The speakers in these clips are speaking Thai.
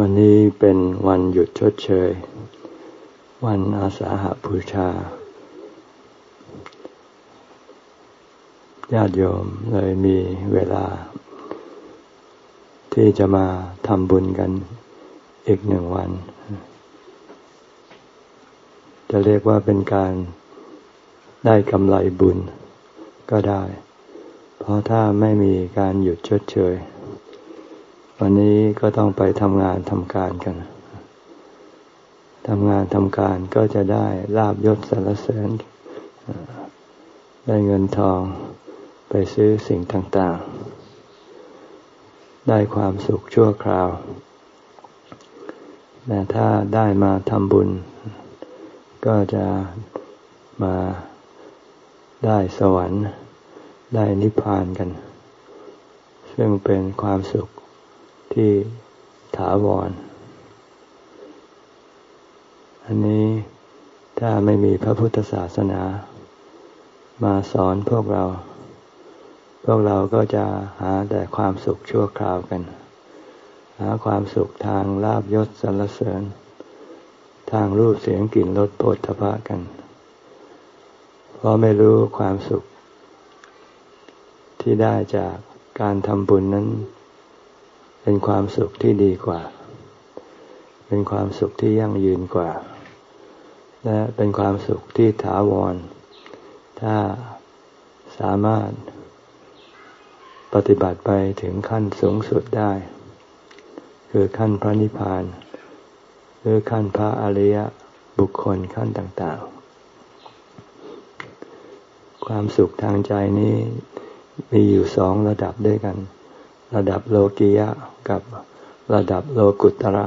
วันนี้เป็นวันหยุดชดเชย วันอาสาหบูชา ญาติโยมเลยมีเวลา ที่จะมาทำบุญกันอีกหนึ่งวัน จะเรียกว่าเป็นการได้กำไรบุญก็ได้ เพราะถ้าไม่มีการหยุดชดเชย วันนี้ก็ต้องไปทำงานทำการกันทำงานทำการก็จะได้ลาบยศสรรเสริญ ได้เงินทองไปซื้อสิ่งต่างๆ ได้ความสุขชั่วคราว แต่ถ้าได้มาทำบุญ ก็จะมาได้สวรรค์ ได้นิพพานกัน ซึ่งเป็นความสุข ที่ถาวร อันนี้ถ้าไม่มีพระพุทธศาสนา มาสอนพวกเรา พวกเราก็จะหาแต่ความสุขชั่วคราวกัน หาความสุขทางลาบยศสรรเสริญ ทางรูปเสียงกลิ่นรสโผฏฐพะกัน เพราะไม่รู้ความสุขที่ได้จากการทำบุญนั้น เป็นความสุขที่ดีกว่า เป็นความสุขที่ยั่งยืนกว่า และเป็นความสุขที่ถาวร ถ้าสามารถปฏิบัติไปถึงขั้นสูงสุดได้ คือขั้นพระนิพพาน หรือขั้นพระอริยบุคคลขั้นต่างๆ ความสุขทางใจนี้มีอยู่สองระดับด้วยกัน ระดับโลกียะกับระดับโลกุตระ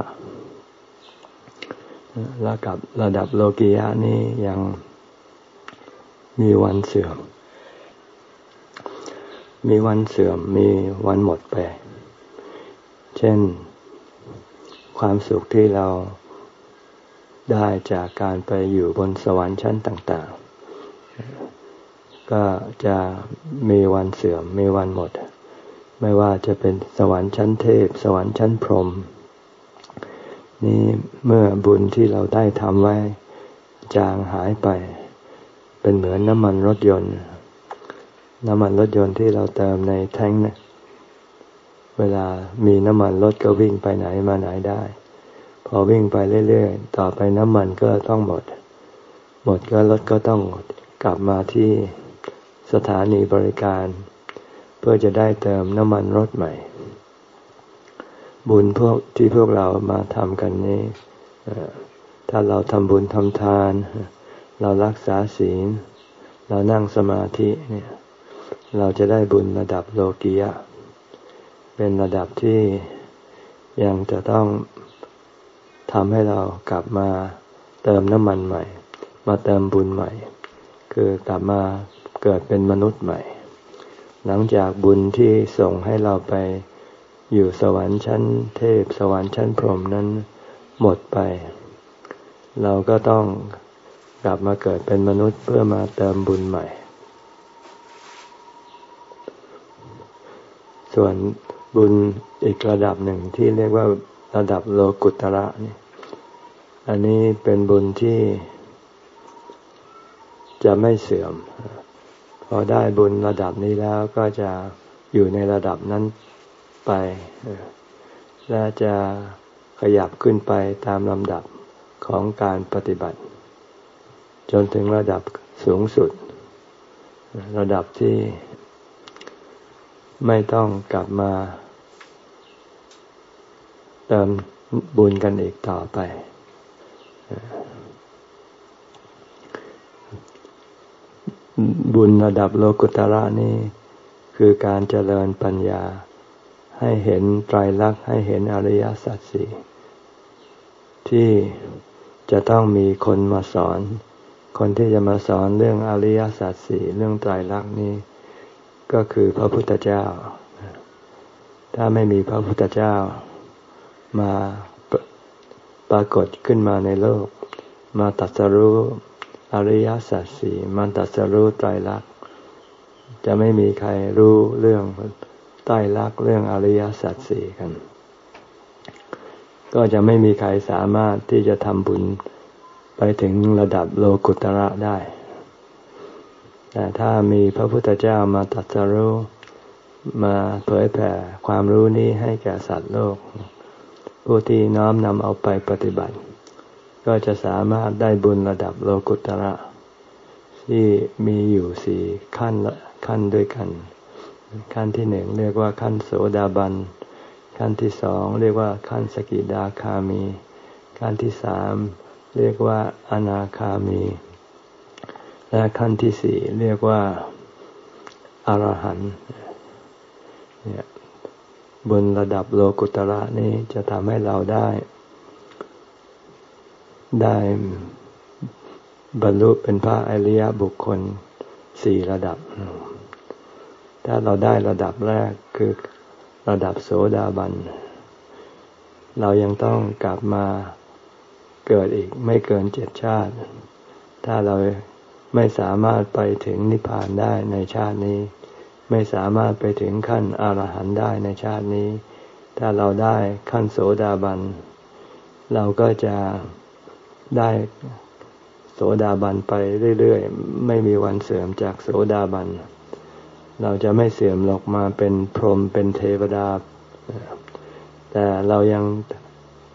ระดับระดับโลกียะนี้ยังมีวันเสื่อม มีวันเสื่อม มีวันหมดไป เช่น ความสุขที่เราได้จากการไปอยู่บนสวรรค์ชั้นต่าง ๆ ก็จะมีวันเสื่อม มีวันหมด ไม่ว่าจะเป็นสวรรค์ชั้นเทพ สวรรค์ชั้นพรหมนี่เมื่อบุญที่เราได้ทำไว้ จางหายไป เป็นเหมือนน้ำมันรถยนต์ น้ำมันรถยนต์ที่เราเติมในแท้งนะเวลามีน้ำมันรถก็วิ่งไปไหนมาไหนได้ พอวิ่งไปเรื่อยๆ ต่อไปน้ำมันก็ต้องหมด หมดก็รถก็ต้องกลับมาที่สถานีบริการ พื่อจะได้เติมน้ำมันรถใหม่ บุญพวกที่พวกเรามาทำกันนี้ถ้าเราทำบุญทำทาน เรารักษาศีล เรานั่งสมาธิเนี่ย เราจะได้บุญระดับโลกียะ เป็นระดับที่ยังจะต้องทำให้เรากลับมาเติมน้ำมันใหม่ มาเติมบุญใหม่ คือกลับมาเกิดเป็นมนุษย์ใหม่ หลังจากบุญที่ส่งให้เราไปอยู่สวรรค์ชั้นเทพสวรรค์ชั้นพรหมนั้นหมดไป เราก็ต้องกลับมาเกิดเป็นมนุษย์เพื่อมาเติมบุญใหม่ ส่วนบุญอีกระดับหนึ่งที่เรียกว่าระดับโลกุตระนี่อันนี้เป็นบุญที่จะไม่เสื่อม พอได้บุญระดับนี้แล้วก็จะอยู่ในระดับนั้นไปและจะขยับขึ้นไปตามลำดับของการปฏิบัติ จนถึงระดับสูงสุด ระดับที่ไม่ต้องกลับมาเติมบุญกันอีกต่อไป บุญระดับโลกุตระนี่คือการเจริญปัญญา ให้เห็นไตรลักษณ์ให้เห็นอริยสัจสี่ที่จะต้องมีคนมาสอน คนที่จะมาสอนเรื่องอริยสัจสี่เรื่องไตรลักษณ์นี้ ก็คือพระพุทธเจ้า ถ้าไม่มีพระพุทธเจ้ามาปรากฏขึ้นมาในโลก มาตัดสรู้ อริยสัจสี่มันตัดสรู้ไตรลักษณ์จะไม่มีใครรู้เรื่องไตรลักษณ์เรื่องอริยสัจสี่กัน ก็จะไม่มีใครสามารถที่จะทำบุญไปถึงระดับโลกุตระได้ แต่ถ้ามีพระพุทธเจ้ามาตัสรู้มาเผยแผ่ความรู้นี้ให้แก่สัตว์โลก ผู้ที่น้อมนำเอาไปปฏิบัติ ก็จะสามารถได้บุญระดับโลกุตระ ที่มีอยู่สี่ขั้นละขั้นด้วยกัน ขั้นที่หนึ่งเรียกว่าขั้นโสดาบัน ขั้นที่สองเรียกว่าขั้นสกิดาคามี ขั้นที่สามเรียกว่าอนาคามี และขั้นที่สี่เรียกว่าอารหันต์เนี่ยบนระดับโลกุตระนี้จะทำให้เราได้ ได้บรรลุเป็นพระอริยบุคคลสี่ระดับ ถ้าเราได้ระดับแรกคือระดับโสดาบัน เรายังต้องกลับมาเกิดอีกไม่เกินเจ็ดชาติ ถ้าเราไม่สามารถไปถึงนิพพานได้ในชาตินี้ ไม่สามารถไปถึงขั้นอรหันต์ได้ในชาตินี้ ถ้าเราได้ขั้นโสดาบัน เราก็จะ ได้โสดาบันไปเรื่อยๆ ไม่มีวันเสื่อมจากโสดาบัน เราจะไม่เสื่อมหรอกมาเป็นพรหมเป็นเทวดา แต่เรายัง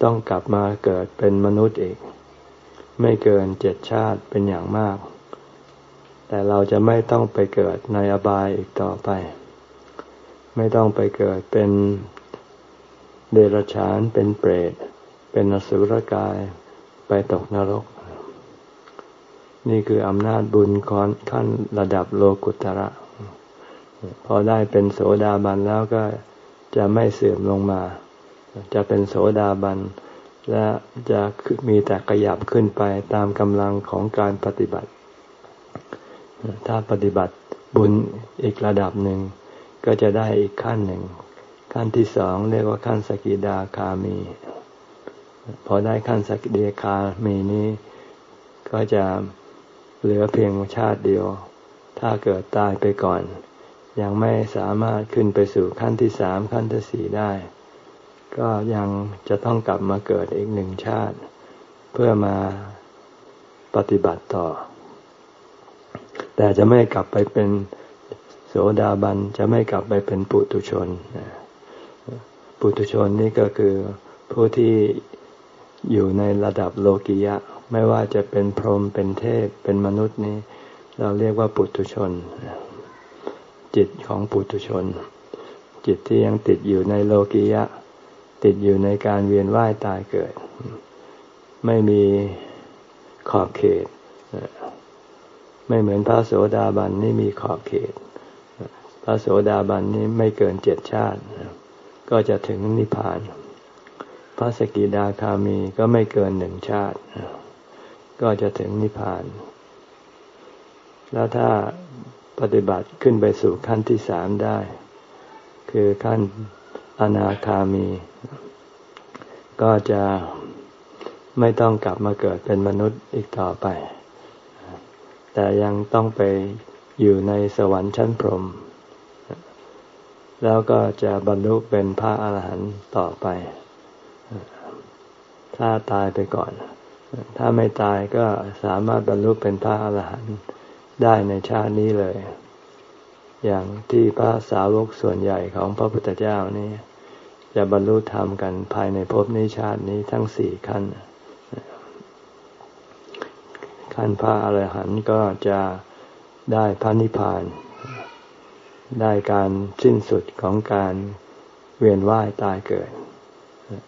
ต้องกลับมาเกิดเป็นมนุษย์อีก ไม่เกินเจ็ดชาติเป็นอย่างมาก แต่เราจะไม่ต้องไปเกิดในอบายอีกต่อไป ไม่ต้องไปเกิดเป็นเดรัจฉานเป็นเปรต เป็นนสุรกายไป ตกนรก นี่คืออำนาจบุญคอนขั้นระดับโลกุตระ พอได้เป็นโสดาบันแล้วก็จะไม่เสื่อมลงมา จะเป็นโสดาบัน และจะมีแต่ขยับขึ้นไปตามกำลังของการปฏิบัติ ถ้าปฏิบัติบุญอีกระดับหนึ่ง ก็จะได้อีกขั้นหนึ่ง ขั้นที่สองเรียกว่าขั้นสกิดาคามี พอได้ขั้นสกิดาคามีนี้ ก็จะเหลือเพียงชาติเดียว ถ้าเกิดตายไปก่อน ยังไม่สามารถขึ้นไปสู่ขั้นที่สามขั้นที่สี่ได้ ก็ยังจะต้องกลับมาเกิดอีกหนึ่งชาติ เพื่อมาปฏิบัติต่อ แต่จะไม่กลับไปเป็นโสดาบันจะไม่กลับไปเป็นปุถุชนปุถุชนนี่ก็คือผู้ที่ อยู่ในระดับโลกิยะ ไม่ว่าจะเป็นพรหมเป็นเทพเป็นมนุษย์นี้ เราเรียกว่าปุถุชน จิตของปุถุชน จิตที่ยังติดอยู่ในโลกิยะ ติดอยู่ในการเวียนว่ายตายเกิด ไม่มีขอบเขต ไม่เหมือนพระโสดาบันนี่มีขอบเขต พระโสดาบันนี่ไม่เกินเจ็ดชาติ ก็จะถึงนิพพาน ระสกิดาคามีก็ไม่เกินหนึ่งชาติ ก็จะถึงนิพพาน แล้วถ้าปฏิบัติขึ้นไปสู่ขั้นที่สามได้ คือขั้นอนาคามี ก็จะไม่ต้องกลับมาเกิดเป็นมนุษย์อีกต่อไป แต่ยังต้องไปอยู่ในสวรรค์ชั้นพรหมแล้วก็จะบรรลุเป็นพระอาหารหันต์ต่อไป ถ้าตายไปก่อน ถ้าไม่ตายก็สามารถบรรลุเป็นพระอรหันต์ได้ในชาตินี้เลย อย่างที่พระสาวกส่วนใหญ่ของพระพุทธเจ้านี่จะบรรลุธรรมกันภายในภพนี้ชาตินี้ทั้งสี่ขั้น ขั้นพระอรหันต์ก็จะได้พระนิพพาน ได้การสิ้นสุดของการเวียนว่ายตายเกิด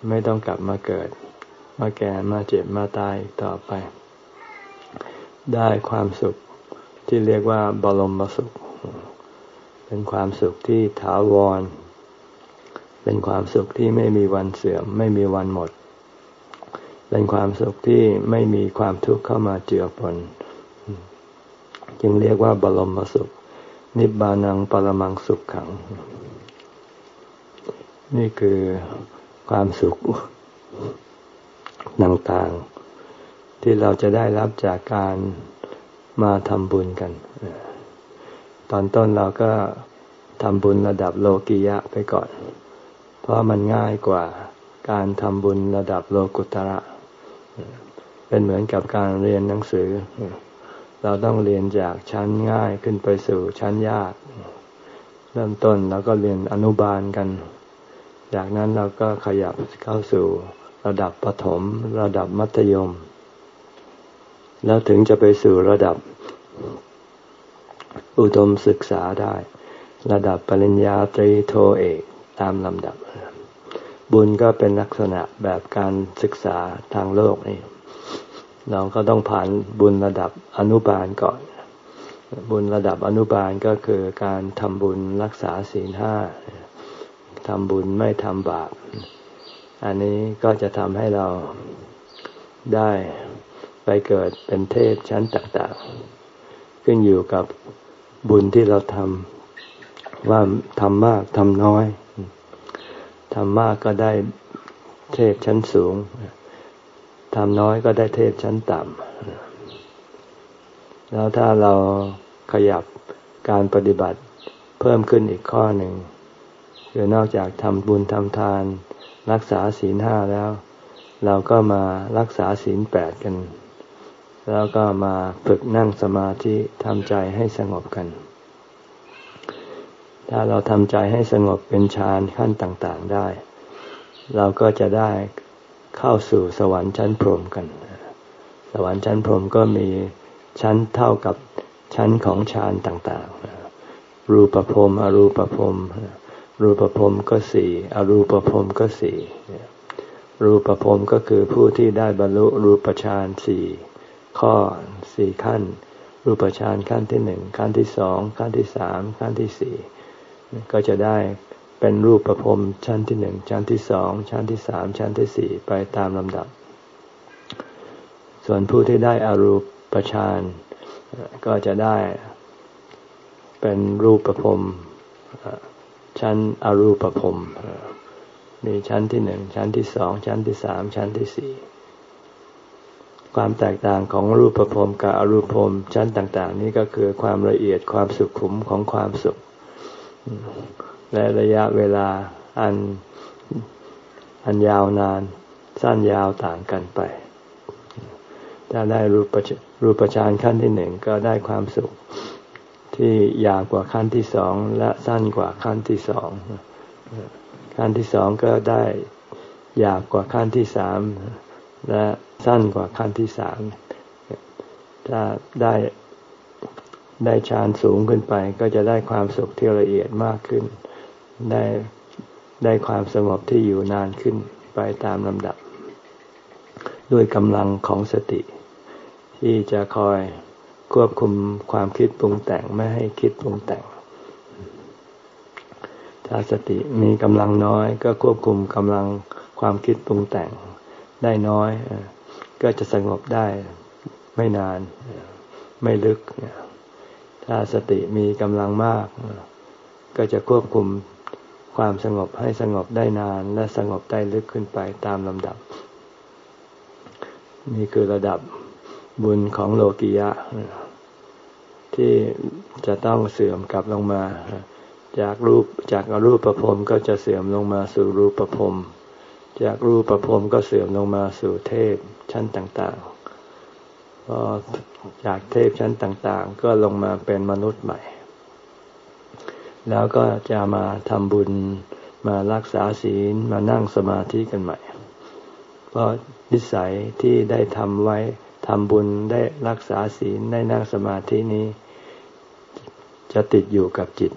ไม่ต้องกลับมาเกิด มาแก่มาเจ็บมาตายต่อไป ได้ความสุขที่เรียกว่าบรมสุข เป็นความสุขที่ถาวร เป็นความสุขที่ไม่มีวันเสื่อม ไม่มีวันหมด เป็นความสุขที่ไม่มีความทุกข์เข้ามาเจือปนจึงเรียกว่าบรมสุข นิบานังปรมังสุขขัง นี่คือความสุข ต่างๆ ที่เราจะได้รับจากการมาทำบุญกัน ตอนต้นเราก็ทำบุญระดับโลกิยะไปก่อน เพราะมันง่ายกว่าการทำบุญระดับโลกุตระ เป็นเหมือนกับการเรียนหนังสือ เราต้องเรียนจากชั้นง่ายขึ้นไปสู่ชั้นยาก เริ่มต้นเราก็เรียนอนุบาลกัน จากนั้นเราก็ขยับเข้าสู่ ระดับประถม ระดับมัธยม แล้วถึงจะไปสู่ระดับอุดมศึกษาได้ ระดับปริญญาตรีโทเอกตามลำดับ บุญก็เป็นลักษณะแบบการศึกษาทางโลกนี่เราก็ต้องผ่านบุญระดับอนุบาลก่อน บุญระดับอนุบาลก็คือการทำบุญรักษาศีลห้าทำบุญไม่ทำบาป อันนี้ก็จะทำให้เราได้ไปเกิดเป็นเทพชั้นต่างๆ ขึ้นอยู่กับบุญที่เราทำว่าทำมากทำน้อยทำมากก็ได้เทพชั้นสูงทำน้อยก็ได้เทพชั้นต่ำแล้วถ้าเราขยับการปฏิบัติเพิ่มขึ้นอีกข้อหนึ่งคือนอกจากทำบุญทำทาน รักษาศีลห้าแล้ว เราก็มารักษาศีลแปดกัน แล้วก็มาฝึกนั่งสมาธิทำใจให้สงบกัน ถ้าเราทำใจให้สงบเป็นฌานขั้นต่างๆได้ เราก็จะได้เข้าสู่สวรรค์ชั้นพรหมกัน สวรรค์ชั้นพรหมก็มีชั้นเท่ากับชั้นของฌานต่างๆ รูปภพอรูปภพ รูปภพก็สี่อรูปภพก็สี่รูปภพก็คือผู้ที่ได้บรรลุรูปฌานสี่ข้อสี่ขั้น รูปฌานขั้นที่หนึ่งขั้นที่สองขั้นที่สามขั้นที่สี่ก็จะได้เป็นรูปประพรมชั้นที่หนึ่งชั้นที่สองชั้นที่สามชั้นที่สี่ไปตามลำดับ ส่วนผู้ที่ได้อารูปฌานก็จะได้เป็นรูปประพรม ชั้นอรูปประพมีชั้นที่หนึ่งชั้นที่สองชั้นที่สามชั้นที่สี่ความแตกต่างของรูปภพกับอรูปภพชั้นต่าง ๆ นี้ก็คือความละเอียดความสุขุมของความสุข และระยะเวลาอันอันยาวนานสั้นยาวต่างกันไป ถ้าได้รูปรูปฌานขั้นที่หนึ่งก็ได้ความสุข ที่ยาวกว่าขั้นที่สองและสั้นกว่าขั้นที่สองขั้นที่สองก็ได้ยาวกว่าขั้นที่สามและสั้นกว่าขั้นที่สามถ้าได้ได้ฌานสูงขึ้นไป ก็จะได้ความสุขที่ละเอียดมากขึ้น ได้ได้ความสงบที่อยู่นานขึ้นไปตามลำดับ ด้วยกำลังของสติ ที่จะคอย ควบคุมความคิดปรุงแต่งไม่ให้คิดปรุงแต่ง ถ้าสติมีกำลังน้อยก็ควบคุมกำลังความคิดปรุงแต่งได้น้อย ก็จะสงบได้ไม่นานไม่ลึก ถ้าสติมีกำลังมาก ก็จะควบคุมความสงบให้สงบได้นานและสงบได้ลึกขึ้นไปตามลำดับ นี่คือระดับ บุญของโลกิยะ ที่จะต้องเสื่อมกลับลงมา จากรูปจากอรูปประพรมก็จะเสื่อมลงมาสู่รูปประพรมจากรูปประพรมก็เสื่อมลงมาสู่เทพชั้นต่างๆพอจากเทพชั้นต่างๆ ก็ลงมาเป็นมนุษย์ใหม่ แล้วก็จะมาทำบุญมารักษาศีลมานั่งสมาธิกันใหม่ เพราะนิสัยที่ได้ทำไว้ ทำบุญได้รักษาศีลได้นั่งสมาธินี้ จะติดอยู่กับจิต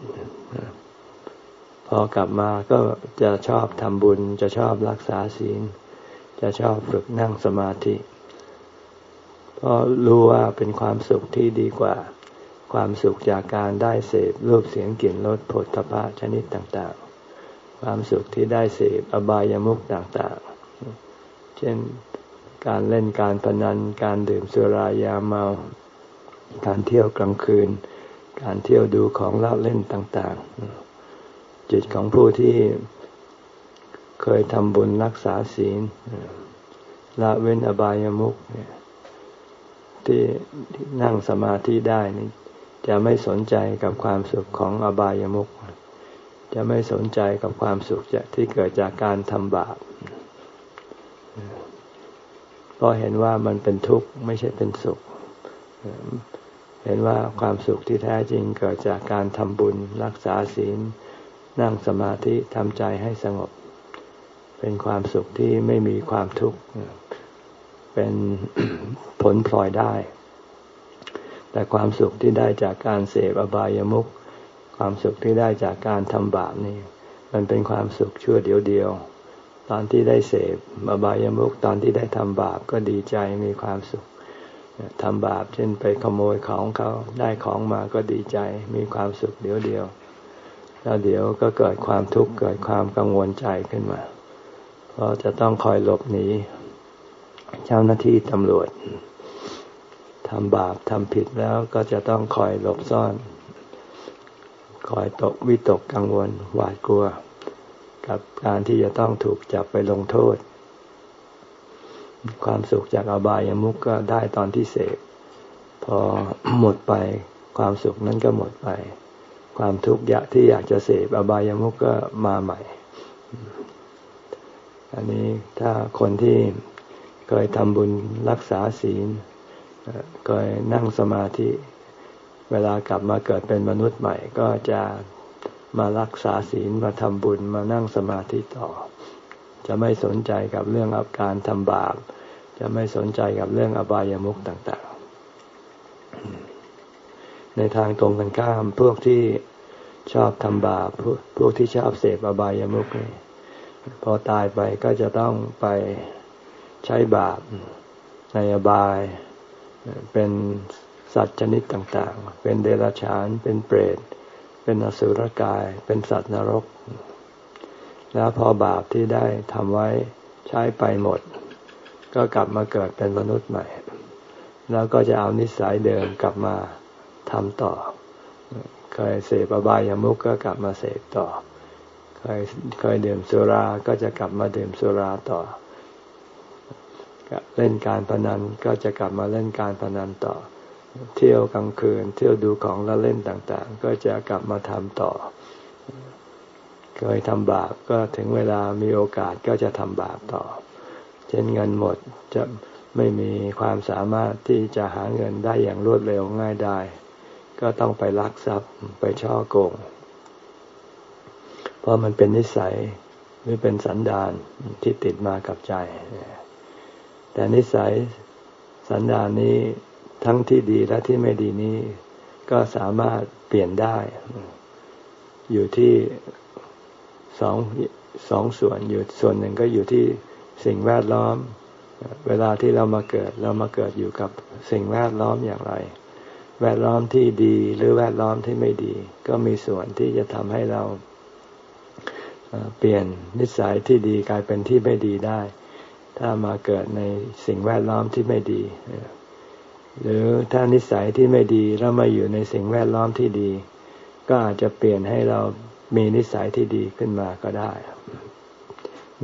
พอกลับมาก็จะชอบทำบุญ จะชอบรักษาศีล จะชอบฝึกนั่งสมาธิ เพราะรู้ว่าเป็นความสุขที่ดีกว่า ความสุขจากการได้เสพรูปเสียงกลิ่นรสผลทพะชนิดต่าง ๆ ความสุขที่ได้เสพอบายามุขต่าง ๆ เช่น การเล่นการพนัน การดื่มสุรายาเมา การเที่ยวกลางคืน การเที่ยวดูของเล่าเล่นต่าง ๆ จิตของผู้ที่เคยทำบุญรักษาศีลละเว้นอบายามุขที่นั่งสมาธิได้นี่จะไม่สนใจกับความสุขของอบายามุขจะไม่สนใจกับความสุขที่เกิดจากการทำบาป เพราเห็นว่ามันเป็นทุกข์ไม่ใช่เป็นสุข เห็นว่าความสุขที่แท้จริงเกิดจากการทำบุญรักษาศีล นั่งสมาธิทำใจให้สงบ เป็นความสุขที่ไม่มีความทุกข์เป็นผลพลอยได้ แต่ความสุขที่ได้จากการเสพอบายามุขความสุขที่ได้จากการทำบาปนี่ มันเป็นความสุขชั่วเดียวเดียว ตอนที่ได้เสพอบายามุขตอนที่ได้ทำบาปก็ดีใจมีความสุขทำบาปเช่นไปขโมยของเขาได้ของมาก็ดีใจมีความสุขเดี๋ยวเดียวแล้วเดี๋ยวก็เกิดความทุกข์เกิดความกังวลใจขึ้นมา เพราะจะต้องคอยหลบหนีเจ้าหน้าที่ตำรวจทำบาปทำผิดแล้วก็จะต้องคอยหลบซ่อน คอยตกวิตกกังวลหวาดกลัว กับการที่จะต้องถูกจับไปลงโทษ ความสุขจากอบายามุกก็ได้ตอนที่เสพพอหมดไปความสุขนั้นก็หมดไป ความทุกข์ยากที่อยากจะเสพอบายามุกก็มาใหม่ อันนี้ถ้าคนที่เคยทำบุญรักษาศีลเคยนั่งสมาธิ เวลากลับมาเกิดเป็นมนุษย์ใหม่ก็จะ มารักษาศีลมาทำบุญมานั่งสมาธิต่อ จะไม่สนใจกับเรื่องอาการทำบาป จะไม่สนใจกับเรื่องอบายามุขต่างๆ ในทางตรงกันข้ามพวกที่ชอบทำบาปพวกที่ชอบเสพอบายามุขนี่พอตายไปก็จะต้องไปใช้บาปในอบาย เป็นสัตว์ชนิดต่างๆ เป็นเดรัจฉานเป็นเปรต เป็นอสุรกาย เป็นสัตว์นรก แล้วพอบาปที่ได้ทำไว้ใช้ไปหมด ก็กลับมาเกิดเป็นมนุษย์ใหม่ แล้วก็จะเอานิสัยเดิมกลับมาทำต่อ เคยเสพอบายามุกก็กลับมาเสพต่อ เคยเคยดื่มสุรา ก็จะกลับมาดื่มสุราต่อ เล่นการพนันก็จะกลับมาเล่นการพนันต่อ เที่ยวกลางคืน เที่ยวดูของแล้วเล่นต่าง ๆ ก็จะกลับมาทำต่อ เคยทำบาปก็ถึงเวลามีโอกาสก็จะทำบาปต่อ เช่นเงินหมดจะไม่มีความสามารถที่จะหาเงินได้อย่างรวดเร็วง่ายได้ ก็ต้องไปลักทรัพย์ไปช่อโกง เพราะมันเป็นนิสัยหรือเป็นสันดานที่ติดมากับใจ แต่นิสัยสันดานนี้ ทั้งที่ดีและที่ไม่ดีนี้ ก็สามารถเปลี่ยนได้ อยู่ที่สองสองส่วนอยู่ส่วนหนึ่งก็อยู่ที่สิ่งแวดล้อม เวลาที่เรามาเกิด เรามาเกิดอยู่กับสิ่งแวดล้อมอย่างไร แวดล้อมที่ดีหรือแวดล้อมที่ไม่ดี ก็มีส่วนที่จะทำให้เราเปลี่ยนนิสัยที่ดีกลายเป็นที่ไม่ดีได้ ถ้ามาเกิดในสิ่งแวดล้อมที่ไม่ดี หรือถ้านิสัยที่ไม่ดีแล้วมาอยู่ในสิ่งแวดล้อมที่ดี ก็อาจจะเปลี่ยนให้เรามีนิสัยที่ดีขึ้นมาก็ได้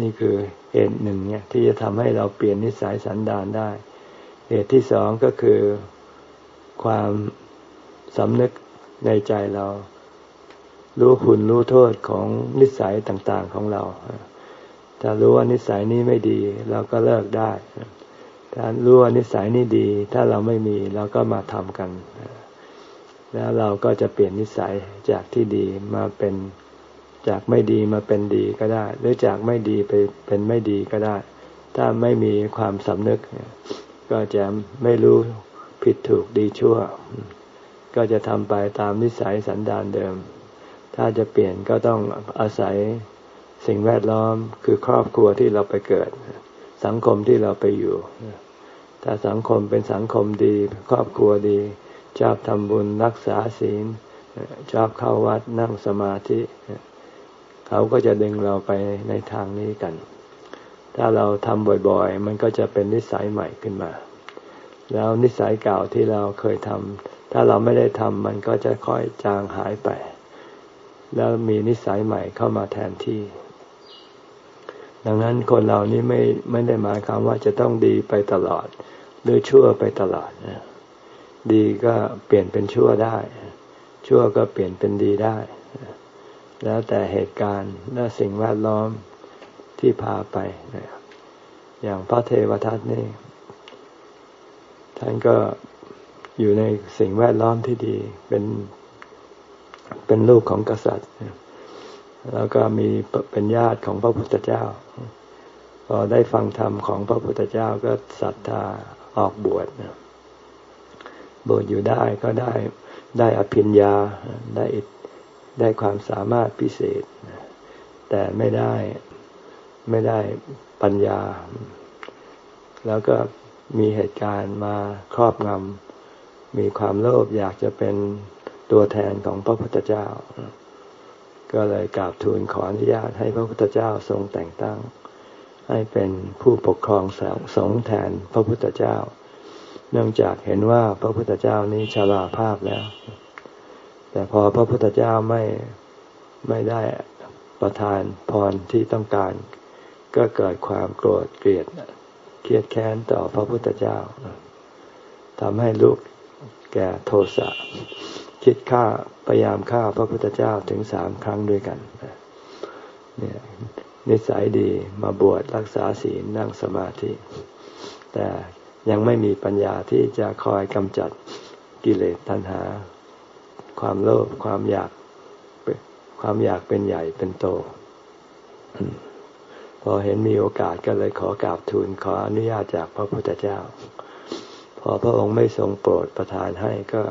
นี่คือเหตุหนึ่งเนี่ยที่จะทำให้เราเปลี่ยนนิสัยสันดานได้ เหตุที่สองก็คือความสำนึกในใจเรา รู้คุณรู้โทษของนิสัยต่างๆของเรา ถ้ารู้ว่านิสัยนี้ไม่ดี เราก็เลิกได้ ถ้ารู้ว่านิสัยนี้ดี ถ้าเราไม่มีเราก็มาทำกัน แล้วเราก็จะเปลี่ยนนิสัยจากที่ดีมาเป็นจากไม่ดีมาเป็นดีก็ได้ หรือจากไม่ดีไปเป็นไม่ดีก็ได้ ถ้าไม่มีความสำนึก ก็จะไม่รู้ผิดถูกดีชั่ว ก็จะทำไปตามนิสัยสันดานเดิม ถ้าจะเปลี่ยนก็ต้องอาศัยสิ่งแวดล้อมคือครอบครัวที่เราไปเกิด สังคมที่เราไปอยู่ ถ้าสังคมเป็นสังคมดี ครอบครัวดี ชอบทำบุญรักษาศีล ชอบเข้าวัดนั่งสมาธิ เขาก็จะดึงเราไปในทางนี้กัน ถ้าเราทำบ่อยๆ มันก็จะเป็นนิสัยใหม่ขึ้นมา แล้วนิสัยเก่าที่เราเคยทำถ้าเราไม่ได้ทำมันก็จะค่อยจางหายไป แล้วมีนิสัยใหม่เข้ามาแทนที่ดังนั้นคนเรานี้ไม่ไม่ได้หมายความว่าจะต้องดีไปตลอด หรือชั่วไปตลอดนะดีก็เปลี่ยนเป็นชั่วได้ ชั่วก็เปลี่ยนเป็นดีได้ แล้วแต่เหตุการณ์และสิ่งแวดล้อมที่พาไปนะอย่างพระเทวทัตนี่ ท่านก็อยู่ในสิ่งแวดล้อมที่ดี เป็นเป็นลูกของกษัตริย์ แล้วก็มีเป็นญาติของพระพุทธเจ้า พอได้ฟังธรรมของพระพุทธเจ้าก็ศรัทธา ออกบวชบวชอยู่ได้ก็ได้ได้อภิญญาได้ได้ความสามารถพิเศษ แต่ไม่ได้ไม่ได้ปัญญา แล้วก็มีเหตุการณ์มาครอบงำมีความโลภอยากจะเป็นตัวแทนของพระพุทธเจ้า ก็เลยกราบทูลขออนุญาตให้พระพุทธเจ้าทรงแต่งตั้ง ให้เป็นผู้ปกครองสงฆ์แทนพระพุทธเจ้า เนื่องจากเห็นว่าพระพุทธเจ้านี้ชราภาพแล้ว แต่พอพระพุทธเจ้าไม่ไม่ได้ประทานพรที่ต้องการ ก็เกิดความโกรธเกลียดเครียดแค้นต่อพระพุทธเจ้าทำให้ลูกแก่โทสะคิดฆ่าพยายามฆ่าพระพุทธเจ้าถึงสามครั้งด้วยกันเนี่ย นิสัยดีมาบวชรักษาศีลนั่งสมาธิ แต่ยังไม่มีปัญญาที่จะคอยกำจัดกิเลสตัณหา ความโลภความอยากความอยากเป็นใหญ่เป็นโต พอเห็นมีโอกาสก็เลยขอกราบทูลขออนุญาตจากพระพุทธเจ้า พอพระองค์ไม่ทรงโปรดประทานให้ก็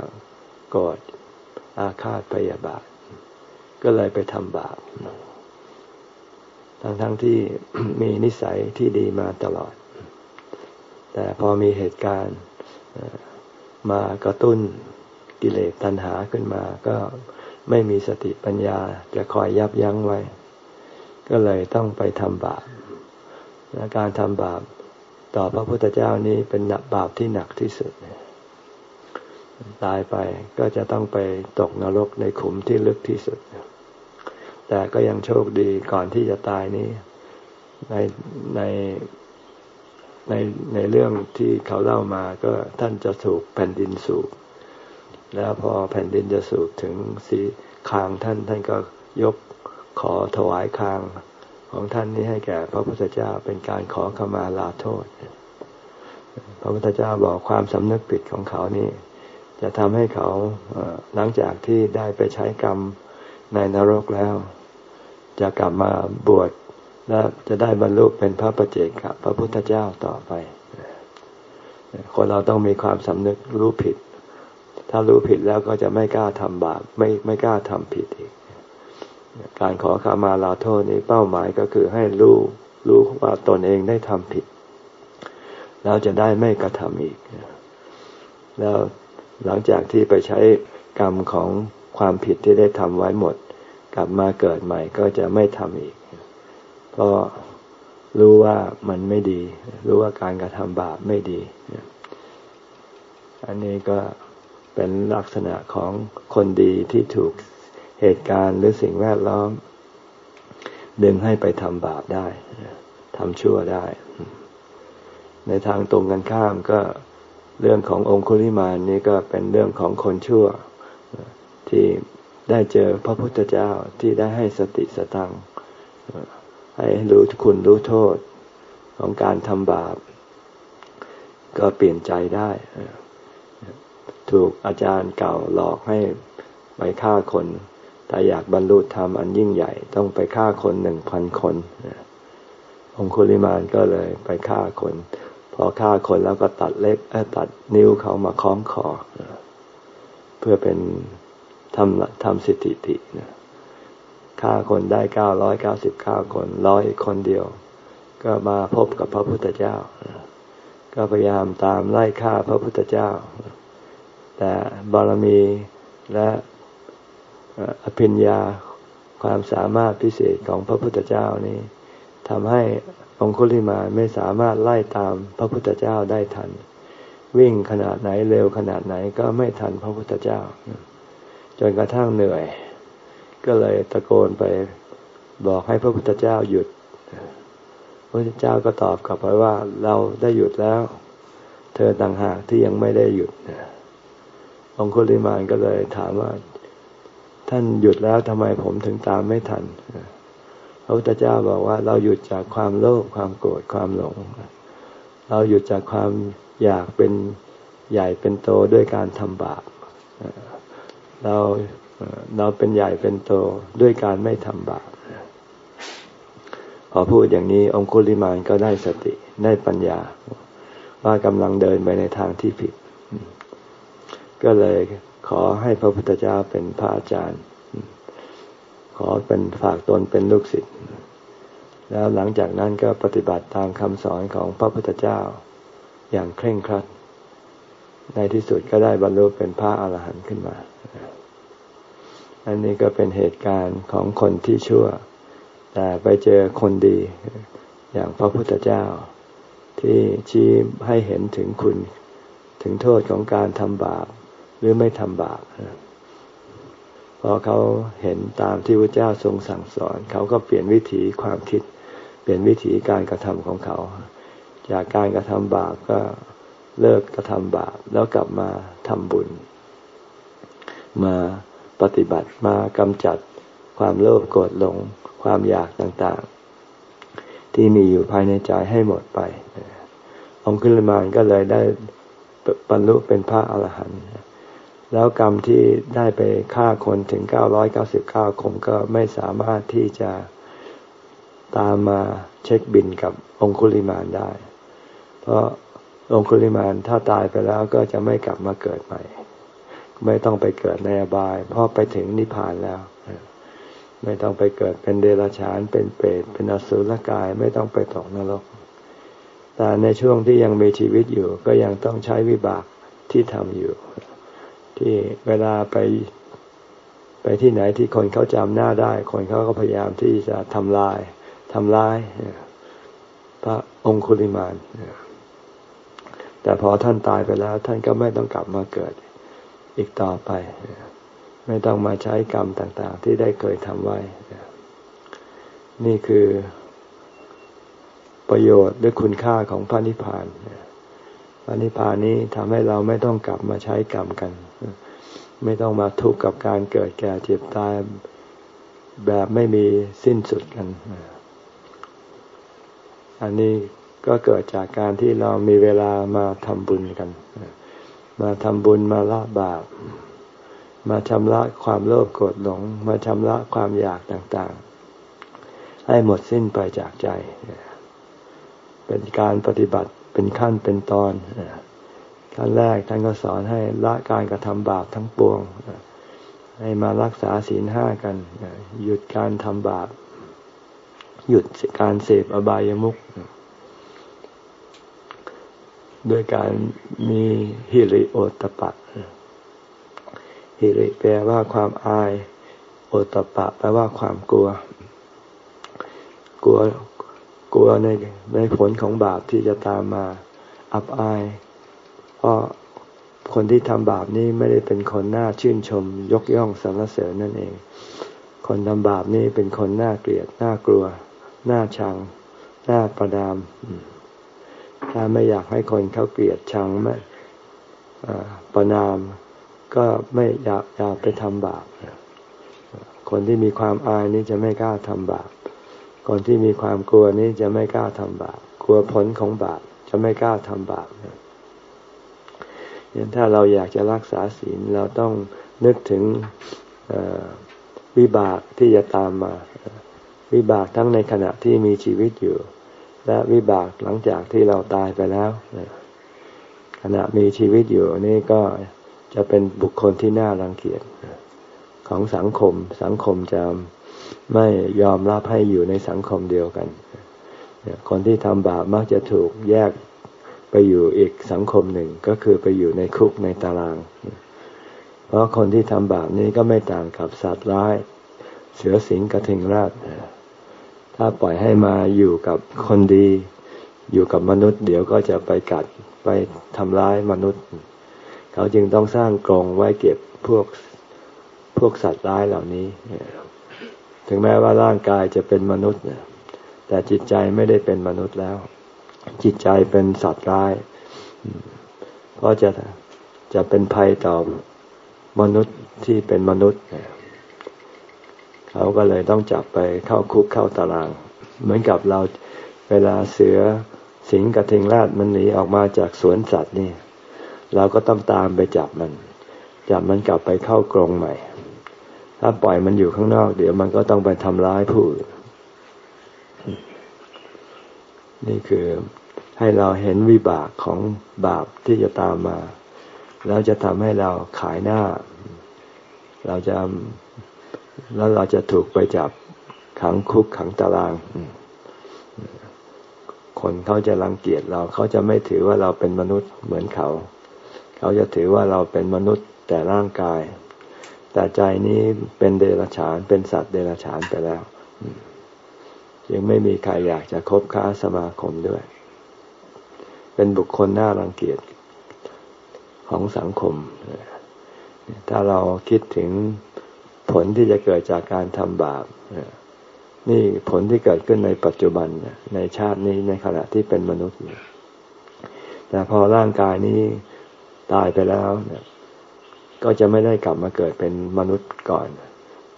โกรธอาฆาตพยาบาท ก็เลยไปทำบาป ทั้งทั้งที่มีนิสัยที่ดีมาตลอด แต่พอมีเหตุการณ์มากระตุ้นกิเลสตัณหาขึ้นมา ก็ไม่มีสติปัญญาจะคอยยับยั้งไว้ ก็เลยต้องไปทำบาปการทำบาปต่อพระพุทธเจ้านี้เป็นบาปที่หนักที่สุด ตายไปก็จะต้องไปตกนรกในขุมที่ลึกที่สุด แต่ก็ยังโชคดีก่อนที่จะตายนี้ ในในในในเรื่องที่เขาเล่ามาก็ท่านจะถูกแผ่นดินสูบแล้วพอแผ่นดินจะสูบถึงสีคางท่านท่านก็ยกขอถวายคางของท่านนี้ให้แก่พระพุทธเจ้าเป็นการขอขมาลาโทษ พระพุทธเจ้าบอกความสำนึกผิดของเขานี่ จะทำให้เขาหลังจากที่ได้ไปใช้กรรมในนรกแล้ว จะกลับมาบวชและจะได้บรรลุเป็นพระประเจกพระพุทธเจ้าต่อไป คนเราต้องมีความสำนึกรู้ผิด ถ้ารู้ผิดแล้วก็จะไม่กล้าทำบาปไม่ไม่กล้าทำผิดอีก การขอขามาลาโทษนี้เป้าหมายก็คือให้รู้รู้ว่าตนเองได้ทำผิด แล้วจะได้ไม่กระทำอีก แล้วหลังจากที่ไปใช้กรรมของความผิดที่ได้ทำไว้หมด กลับมาเกิดใหม่ก็จะไม่ทำอีก เพราะรู้ว่ามันไม่ดี รู้ว่าการกระทำบาปไม่ดี อันนี้ก็เป็นลักษณะของคนดีที่ถูกเหตุการณ์หรือสิ่งแวดล้อม ดึงให้ไปทำบาปได้ทำชั่วได้ ในทางตรงกันข้ามก็เรื่องขององคุลิมานนี้ก็เป็นเรื่องของคนชั่วที่ ได้เจอพระพุทธเจ้าที่ได้ให้สติสตังให้รู้คุณรู้โทษของการทำบาป ก็เปลี่ยนใจได้ ถูกอาจารย์เก่าหลอกให้ไปฆ่าคน แต่อยากบรรลุธรรมอันยิ่งใหญ่ ต้องไปฆ่าคนหนึ่งพันคนองคุลิมานก็เลยไปฆ่าคน พอฆ่าคนแล้วก็ตัดเล็บตัดนิ้วเขามาคล้องคอเพื่อเป็น ทำทำสถิตินะฆ่าคนได้เก้าร้อยเก้าสิบเก้าคนร้อยคนเดียว ก็มาพบกับพระพุทธเจ้า ก็พยายามตามไล่ฆ่าพระพุทธเจ้า แต่บารมีและอภิญญาความสามารถพิเศษของพระพุทธเจ้านี้ทำให้องคุลิมาไม่สามารถไล่ตามพระพุทธเจ้าได้ทัน วิ่งขนาดไหนเร็วขนาดไหนก็ไม่ทันพระพุทธเจ้า จนกระทั่งเหนื่อย ก็เลยตะโกนไปบอกให้พระพุทธเจ้าหยุด พระพุทธเจ้าก็ตอบกลับไปว่าเราได้หยุดแล้ว เธอต่างหากที่ยังไม่ได้หยุดองคุลิมานก็เลยถามว่า ท่านหยุดแล้วทำไมผมถึงตามไม่ทันพระพุทธเจ้าบอกว่า เราหยุดจากความโลภความโกรธความหลง เราหยุดจากความอยากเป็นใหญ่เป็นโตด้วยการทำบาป เราเราเป็นใหญ่เป็นโตด้วยการไม่ทำบาปพอพูดอย่างนี้องคุลิมานก็ได้สติได้ปัญญา ว่ากำลังเดินไปในทางที่ผิด ก็เลยขอให้พระพุทธเจ้าเป็นพระอาจารย์ ขอเป็นฝากตนเป็นลูกศิษย์แล้วหลังจากนั้นก็ปฏิบัติตามคำสอนของพระพุทธเจ้าอย่างเคร่งครัด ในที่สุดก็ได้บรรลุเป็นพระอาหารหันต์ขึ้นมา อันนี้ก็เป็นเหตุการณ์ของคนที่ชั่ว แต่ไปเจอคนดี อย่างพระพุทธเจ้า ที่ชี้ให้เห็นถึงคุณ ถึงโทษของการทำบาปหรือไม่ทำบาปพอเขาเห็นตามที่พระเจ้าทรงสั่งสอน เขาก็เปลี่ยนวิถีความคิด เปลี่ยนวิถีการกระทำของเขา จากการกระทำบาปก็เลิกกระทำบาปแล้วกลับมาทำบุญ มา ปฏิบัติมากำจัดความโลภโกรธหลงความอยากต่างๆ ที่มีอยู่ภายในใจให้หมดไปองคุลิมานก็เลยได้บรรลุเป็นพระอรหันต์แล้วกรรมที่ได้ไปฆ่าคนถึงเก้าร้อยเก้าสิบเก้าคงก็ไม่สามารถที่จะตามมาเช็คบินกับองคุลิมานได้ เพราะองคุลิมานถ้าตายไปแล้วก็จะไม่กลับมาเกิดใหม่ ไม่ต้องไปเกิดในอบาย เพราะไปถึงนิพพานแล้ว ไม่ต้องไปเกิดเป็นเดรัจฉาน เป็นเปรต เป็นอสุรกาย ไม่ต้องไปตกนรก แต่ในช่วงที่ยังมีชีวิตอยู่ ก็ยังต้องใช้วิบากที่ทำอยู่ ที่เวลาไปไปที่ไหนที่คนเขาจำหน้าได้ คนเขาก็พยายามที่จะทำลายทำลายพระองคุลิมานแต่พอท่านตายไปแล้ว ท่านก็ไม่ต้องกลับมาเกิด อีกต่อไป ไม่ต้องมาใช้กรรมต่างๆ ที่ได้เคยทำไว้ นี่คือประโยชน์หรือคุณค่าของพระนิพพานพระนิพพานนี้ทำให้เราไม่ต้องกลับมาใช้กรรมกัน ไม่ต้องมาทุกข์กับการเกิดแก่เจ็บตายแบบไม่มีสิ้นสุดกัน อันนี้ก็เกิดจากการที่เรามีเวลามาทำบุญกัน มาทำบุญมาละบาป มาชำระความโลภโกรธหลง มาชำระความอยากต่างๆ ให้หมดสิ้นไปจากใจ เป็นการปฏิบัติเป็นขั้นเป็นตอนขั้นแรกท่านก็สอนให้ละการกระทำบาปทั้งปวง ให้มารักษาศีลห้ากัน หยุดการทำบาป หยุดการเสพอบายามุข ด้วยการมีฮิริโอตปะฮิริแปลว่าความอาย โอตปะแปลว่าความกลัว กลัวกลัวในในผลของบาปที่จะตามมาอับอาย เพราะคนที่ทำบาปนี้ไม่ได้เป็นคนน่าชื่นชม ยกย่องสรรเสริญนั่นเอง คนทำบาปนี้เป็นคนน่าเกลียดน่ากลัว น่าชัง น่าประดาม ถ้าไม่อยากให้คนเขาเกลียดชังไม่ประนาม ก็ไม่อยากอยากไปทำบาปคนที่มีความอายนี้จะไม่กล้าทำบาปคนที่มีความกลัวนี้จะไม่กล้าทำบาปกลัวผลของบาปจะไม่กล้าทำบาปเนี่ยถ้าเราอยากจะรักษาศีลเราต้องนึกถึงวิบากที่จะตามมา วิบากทั้งในขณะที่มีชีวิตอยู่ และวิบากหลังจากที่เราตายไปแล้วขณะมีชีวิตอยู่นี่ก็จะเป็นบุคคลที่น่ารังเกียจของสังคม สังคมจะไม่ยอมรับให้อยู่ในสังคมเดียวกัน คนที่ทำบาปมักจะถูกแยกไปอยู่อีกสังคมหนึ่งก็คือไปอยู่ในคุกในตาราง เพราะคนที่ทำบาปนี้ก็ไม่ต่างกับสัตว์ร้าย เสือสิงกระทิงราช ถ้าปล่อยให้มาอยู่กับคนดี อยู่กับมนุษย์ เดี๋ยวก็จะไปกัดไปทำร้ายมนุษย์ เขาจึงต้องสร้างกรงไว้เก็บพวกพวกสัตว์ร้ายเหล่านี้ ถึงแม้ว่าร่างกายจะเป็นมนุษย์เนี่ยแต่จิตใจไม่ได้เป็นมนุษย์แล้ว จิตใจเป็นสัตว์ร้ายเพราะจะจะเป็นภัยต่อมนุษย์ที่เป็นมนุษย์ เขาก็เลยต้องจับไปเข้าคุกเข้าตาราง เหมือนกับเราเวลาเสือสิงกระทิงราดมันหนีออกมาจากสวนสัตว์นี่ เราก็ต้องตามไปจับมัน จับมันกลับไปเข้ากรงใหม่ ถ้าปล่อยมันอยู่ข้างนอก เดี๋ยวมันก็ต้องไปทำร้ายผู้อื่นนี่คือให้เราเห็นวิบากของบาปที่จะตามมา แล้วจะทำให้เราขายหน้า เราจะ แล้วเราจะถูกไปจับขังคุกขังตาราง คนเขาจะรังเกียจเราเขาจะไม่ถือว่าเราเป็นมนุษย์เหมือนเขา เขาจะถือว่าเราเป็นมนุษย์แต่ร่างกาย แต่ใจนี้เป็นเดรัจฉานเป็นสัตว์เดรัจฉานไปแล้วยังไม่มีใครอยากจะคบค้าสมาคมด้วย เป็นบุคคลน่ารังเกียจของสังคม ถ้าเราคิดถึง ผลที่จะเกิดจากการทำบาปนี่ผลที่เกิดขึ้นในปัจจุบันในชาตินี้ในขณะที่เป็นมนุษย์อยู่แต่พอร่างกายนี้ตายไปแล้วเนี่ยก็จะไม่ได้กลับมาเกิดเป็นมนุษย์ก่อน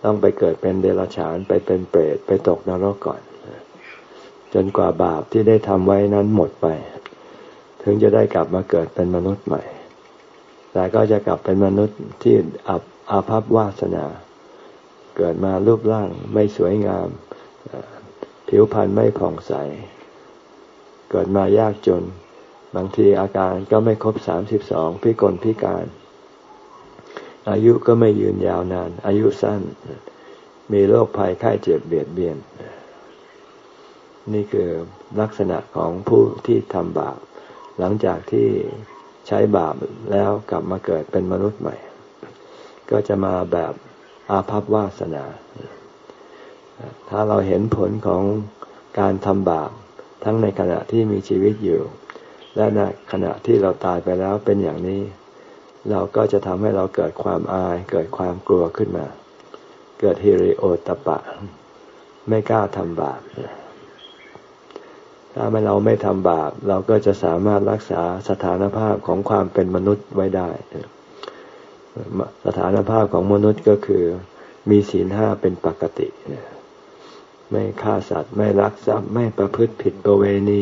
ต้องไปเกิดเป็นเดรัจฉานไปเป็นเปรตไปตกนรกก่อน จนกว่าบาปที่ได้ทำไว้นั้นหมดไป ถึงจะได้กลับมาเกิดเป็นมนุษย์ใหม่ แต่ก็จะกลับเป็นมนุษย์ที่อับอาภัพวาสนา เกิดมารูปร่างไม่สวยงาม ผิวพรรณไม่ผ่องใส เกิดมายากจน บางทีอาการก็ไม่ครบสามสิบสองพิกลพิการ อายุก็ไม่ยืนยาวนาน อายุสั้น มีโรคภัยไข้เจ็บเบียดเบียน นี่คือลักษณะของผู้ที่ทำบาป หลังจากที่ใช้บาปแล้วกลับมาเกิดเป็นมนุษย์ใหม่ ก็จะมาแบบ อาภัพวาสนา ถ้าเราเห็นผลของการทำบาปทั้งในขณะที่มีชีวิตอยู่ และในขณะที่เราตายไปแล้วเป็นอย่างนี้ เราก็จะทำให้เราเกิดความอาย เกิดความกลัวขึ้นมา เกิดฮิริโอตปะ ไม่กล้าทำบาปถ้าเราไม่ทำบาป เราก็จะสามารถรักษาสถานภาพของความเป็นมนุษย์ไว้ได้ สถานภาพของมนุษย์ก็คือมีศีลห้าเป็นปกติ ไม่ฆ่าสัตว์ ไม่รักทรัพย์ ไม่ประพฤติผิดประเวณี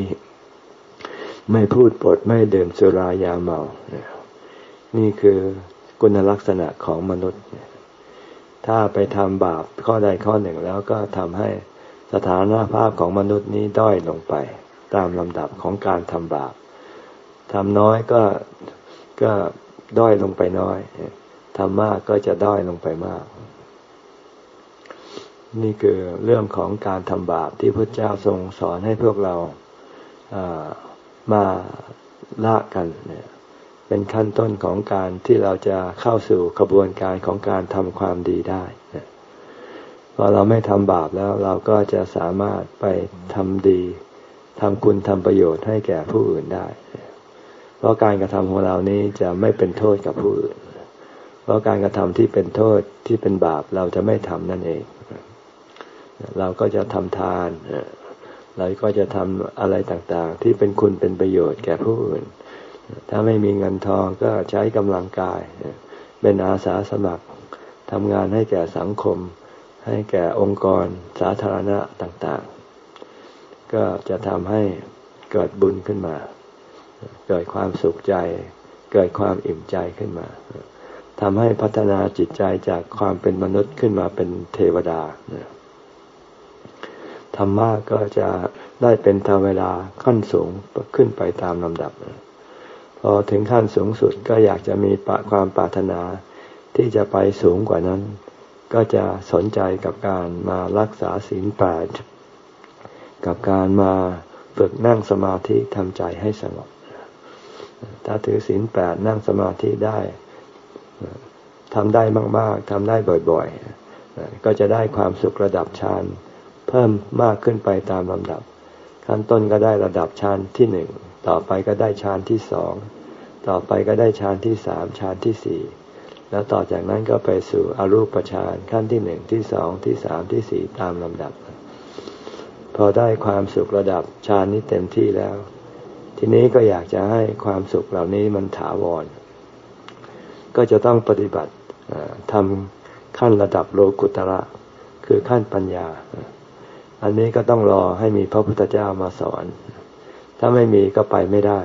ไม่พูดปด ไม่ดื่มสุรายาเมา นี่คือคุณลักษณะของมนุษย์ ถ้าไปทำบาปข้อใดข้อหนึ่งแล้วก็ทำให้สถานภาพของมนุษย์นี้ด้อยลงไป ตามลำดับของการทำบาปทำน้อยก็ก็ด้อยลงไปน้อย ทำมากก็จะด้อยลงไปมาก นี่คือเรื่องของการทำบาปที่พระเจ้าทรงสอนให้พวกเราามาละกันเนี่ยเป็นขั้นต้นของการที่เราจะเข้าสู่กระบวนการของการทำความดีได้พอเราไม่ทำบาปแล้วเราก็จะสามารถไปทำดีทำคุณทำประโยชน์ให้แก่ผู้อื่นได้ เพราะการกระทำของเรานี้จะไม่เป็นโทษกับผู้อื่น เพราะการกระทำที่เป็นโทษที่เป็นบาปเราจะไม่ทำนั่นเอง เราก็จะทำทาน เราก็จะทำอะไรต่างๆ ที่เป็นคุณเป็นประโยชน์แก่ผู้อื่น ถ้าไม่มีเงินทองก็ใช้กำลังกาย เป็นอาสาสมัครทำงานให้แก่สังคม ให้แก่องค์กรสาธารณะต่างๆ ก็จะทำให้เกิดบุญขึ้นมา เกิดความสุขใจ เกิดความอิ่มใจขึ้นมา ทำให้พัฒนาจิตใจจากความเป็นมนุษย์ขึ้นมาเป็นเทวดาธรรมะก็จะได้เป็นทเวลาขั้นสูงขึ้นไปตามลำดับ พอถึงขั้นสูงสุดก็อยากจะมีปะความปรารถนาที่จะไปสูงกว่านั้น ก็จะสนใจกับการมารักษาศีลแปดกับการมาฝึกนั่งสมาธิทำใจให้สงบถ้าถือศีลแปดนั่งสมาธิได้ ทำได้มากๆทำได้บ่อยๆ ก็จะได้ความสุขระดับฌานเพิ่มมากขึ้นไปตามลำดับ ขั้นต้นก็ได้ระดับฌานที่หนึ่งต่อไปก็ได้ฌานที่สองต่อไปก็ได้ฌานที่สามฌานที่สี่แล้วต่อจากนั้นก็ไปสู่อรูปฌานขั้นที่หนึ่งที่สองที่สามที่สี่ตามลำดับ พอได้ความสุขระดับฌานนี้เต็มที่แล้ว ทีนี้ก็อยากจะให้ความสุขเหล่านี้มันถาวร ก็จะต้องปฏิบัติ ทำขั้นระดับโลกุตระคือขั้นปัญญา อันนี้ก็ต้องรอให้มีพระพุทธเจ้ามาสอน ถ้าไม่มีก็ไปไม่ได้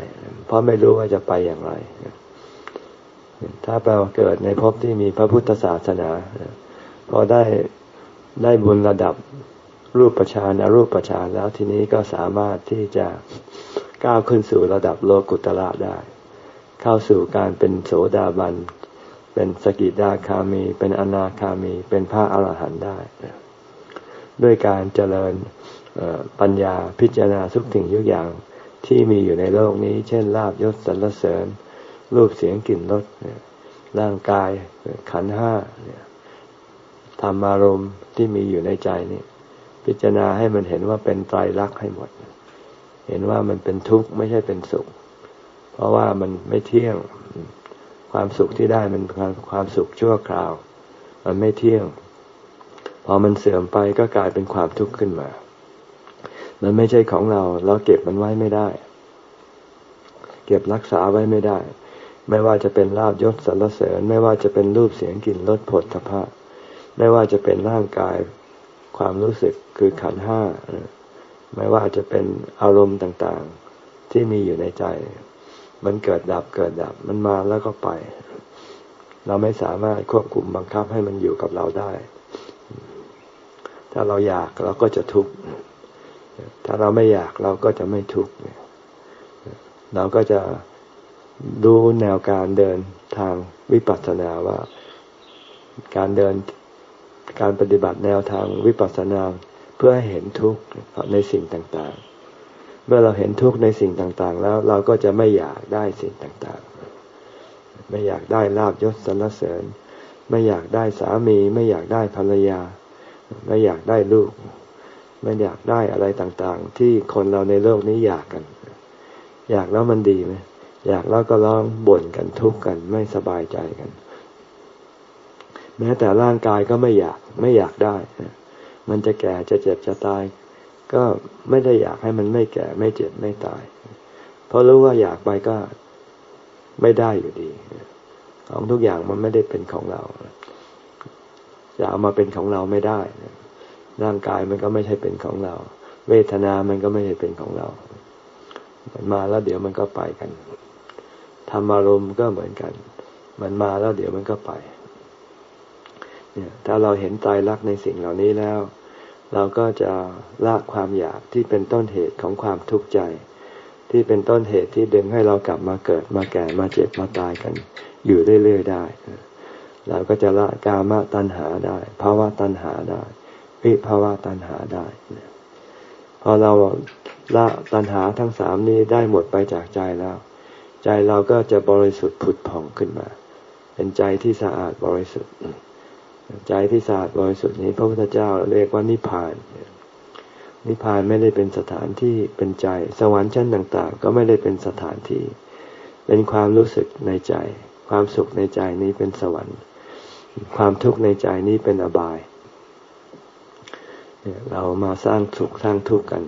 เพราะไม่รู้ว่าจะไปอย่างไร ถ้าเราเกิดในภพที่มีพระพุทธศาสนาพอได้ได้บุญระดับรูปประชานรูปประชานแล้วทีนี้ก็สามารถที่จะก้าวขึ้นสู่ระดับโลกุตละได้ เข้าสู่การเป็นโสดาบัน เป็นสกิดาคามี เป็นอนาคามี เป็นพระอรหันต์ได้ ด้วยการเจริญปัญญาพิจารณาทุกสิ่งทุกอย่างที่มีอยู่ในโลกนี้ เช่นลาบยศสรรเสริญ รูปเสียงกลิ่นรสร่างกายขันห้าธรรมารมณ์ที่มีอยู่ในใจนี่พิจารณาให้มันเห็นว่าเป็นไตรลักษณ์ให้หมด เห็นว่ามันเป็นทุกข์ไม่ใช่เป็นสุข เพราะว่ามันไม่เที่ยง ความสุขที่ได้มันความความสุขชั่วคราว มันไม่เที่ยง พอมันเสื่อมไปก็กลายเป็นความทุกข์ขึ้นมา มันไม่ใช่ของเรา เราเก็บมันไว้ไม่ได้ เก็บรักษาไว้ไม่ได้ ไม่ว่าจะเป็นลาบยศสรรเสริญ ไม่ว่าจะเป็นรูปเสียงกลิ่นรสผลทพะ ไม่ว่าจะเป็นร่างกายความรู้สึกคือขันห้า ไม่ว่าจะเป็นอารมณ์ต่างๆ ที่มีอยู่ในใจ มันเกิดดับเกิดดับมันมาแล้วก็ไป เราไม่สามารถควบคุมบังคับให้มันอยู่กับเราได้ ถ้าเราอยากเราก็จะทุกข์ถ้าเราไม่อยากเราก็จะไม่ทุกข์เราก็จะดูแนวการเดินทางวิปัสสนาว่า การเดินการปฏิบัติแนวทางวิปัสสนาเพื่อให้เห็นทุกข์ในสิ่งต่าง เมื่อเราเห็นทุกข์ในสิ่งต่างๆ แล้วเราก็จะไม่อยากได้สิ่งต่างๆ ไม่อยากได้ลาบยศสรรเสริญ ไม่อยากได้สามี ไม่อยากได้ภรรยา ไม่อยากได้ลูก ไม่อยากได้อะไรต่างๆ ที่คนเราในโลกนี้อยากกัน อยากแล้วมันดีไหมอยากแล้วก็ร้องบ่นกันทุกข์กันไม่สบายใจกัน แม้แต่ร่างกายก็ไม่อยากไม่อยากได้ มันจะแก่จะเจ็บจะตาย ก็ไม่ได้อยากให้มันไม่แก่ ไม่เจ็บไม่ตาย เพราะรู้ว่าอยากไปก็ไม่ได้อยู่ดี ของทุกอย่างมันไม่ได้เป็นของเราจะเอามาเป็นของเราไม่ได้ ร่างกายมันก็ไม่ใช่เป็นของเรา เวทนามันก็ไม่ใช่เป็นของเรา มันมาแล้วเดี๋ยวมันก็ไปกันธรรมารมณ์ก็เหมือนกัน มันมาแล้วเดี๋ยวมันก็ไป เนี่ย ถ้าเราเห็นตายรักในสิ่งเหล่านี้แล้ว เราก็จะละความอยากที่เป็นต้นเหตุของความทุกข์ใจ ที่เป็นต้นเหตุที่ดึงให้เรากลับมาเกิดมาแก่มาเจ็บมาตายกัน อยู่เรื่อยๆได้ เราก็จะละกามตัณหาได้ภาวะตัณหาได้วิภาวะตัณหาได้พอเราละตัณหาทั้งสามนี้ได้หมดไปจากใจแล้ว ใจเราก็จะบริสุทธิ์ผุดผ่องขึ้นมา เป็นใจที่สะอาดบริสุทธิ์ ใจที่สะอาดบริสุทธิ์นี้ พระพุทธเจ้าเรียกว่านิพพาน นิพพานไม่ได้เป็นสถานที่เป็นใจ สวรรค์ชั้นต่างๆ ก็ไม่ได้เป็นสถานที่ เป็นความรู้สึกในใจ ความสุขในใจนี้เป็นสวรรค์ ความทุกข์ในใจนี้เป็นอบาย เรามาสร้างสุขสร้างทุกข์กัน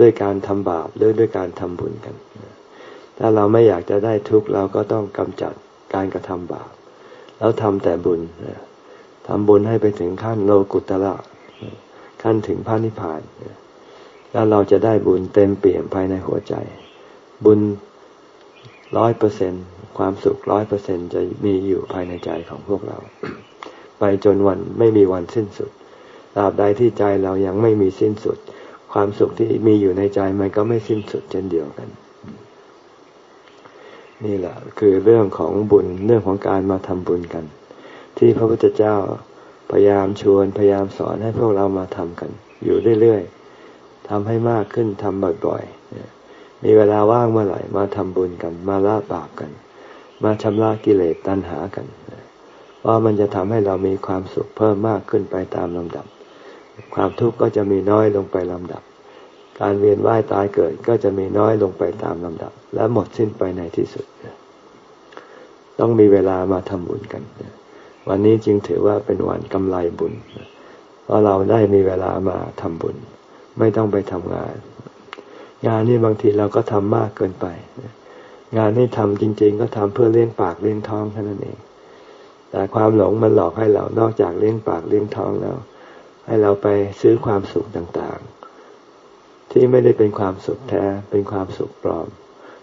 ด้วยการทำบาปหรือด้วยการทำบุญกัน ถ้าเราไม่อยากจะได้ทุกข์เราก็ต้องกำจัดการกระทำบาปแล้วทำแต่บุญ ทำบุญให้ไปถึงขั้นโลกุตละขั้นถึงพระนิพพานแล้วเราจะได้บุญเต็มเปี่ยมภายในหัวใจ บุญร้อยเปอร์เซนความสุขร้อยเปอร์เซนจะมีอยู่ภายในใจของพวกเรา ไปจนวันไม่มีวันสิ้นสุดตราบใดที่ใจเรายังไม่มีสิ้นสุด ความสุขที่มีอยู่ในใจมันก็ไม่สิ้นสุดเช่นเดียวกัน นี่แหละคือเรื่องของบุญเรื่องของการมาทำบุญกัน ที่พระพุทธเจ้าพยายามชวนพยายามสอนให้พวกเรามาทำกัน อยู่เรื่อยๆทำให้มากขึ้นทำบ่อยๆ มีเวลาว่างเมื่อไหร่มาทำบุญกัน มาละบาปกัน มาชำระกิเลสตัณหากันว่ามันจะทำให้เรามีความสุขเพิ่มมากขึ้นไปตามลำดับ ความทุกข์ก็จะมีน้อยลงไปลำดับ การเวียนว่ายตายเกิดก็จะมีน้อยลงไปตามลำดับ และหมดสิ้นไปในที่สุด ต้องมีเวลามาทำบุญกัน วันนี้จึงถือว่าเป็นวันกำไรบุญ เพราะเราได้มีเวลามาทำบุญ ไม่ต้องไปทำงาน งานนี่บางทีเราก็ทำมากเกินไป งานที่ทำจริง ๆ ก็ทำเพื่อเลี้ยงปากเลี้ยงท้องเท่านั้นเอง แต่ความหลงมันหลอกให้เรานอกจากเลี้ยงปากเลี้ยงท้องแล้ว ให้เราไปซื้อความสุขต่างๆ ที่ไม่ได้เป็นความสุขแท้เป็นความสุขปลอม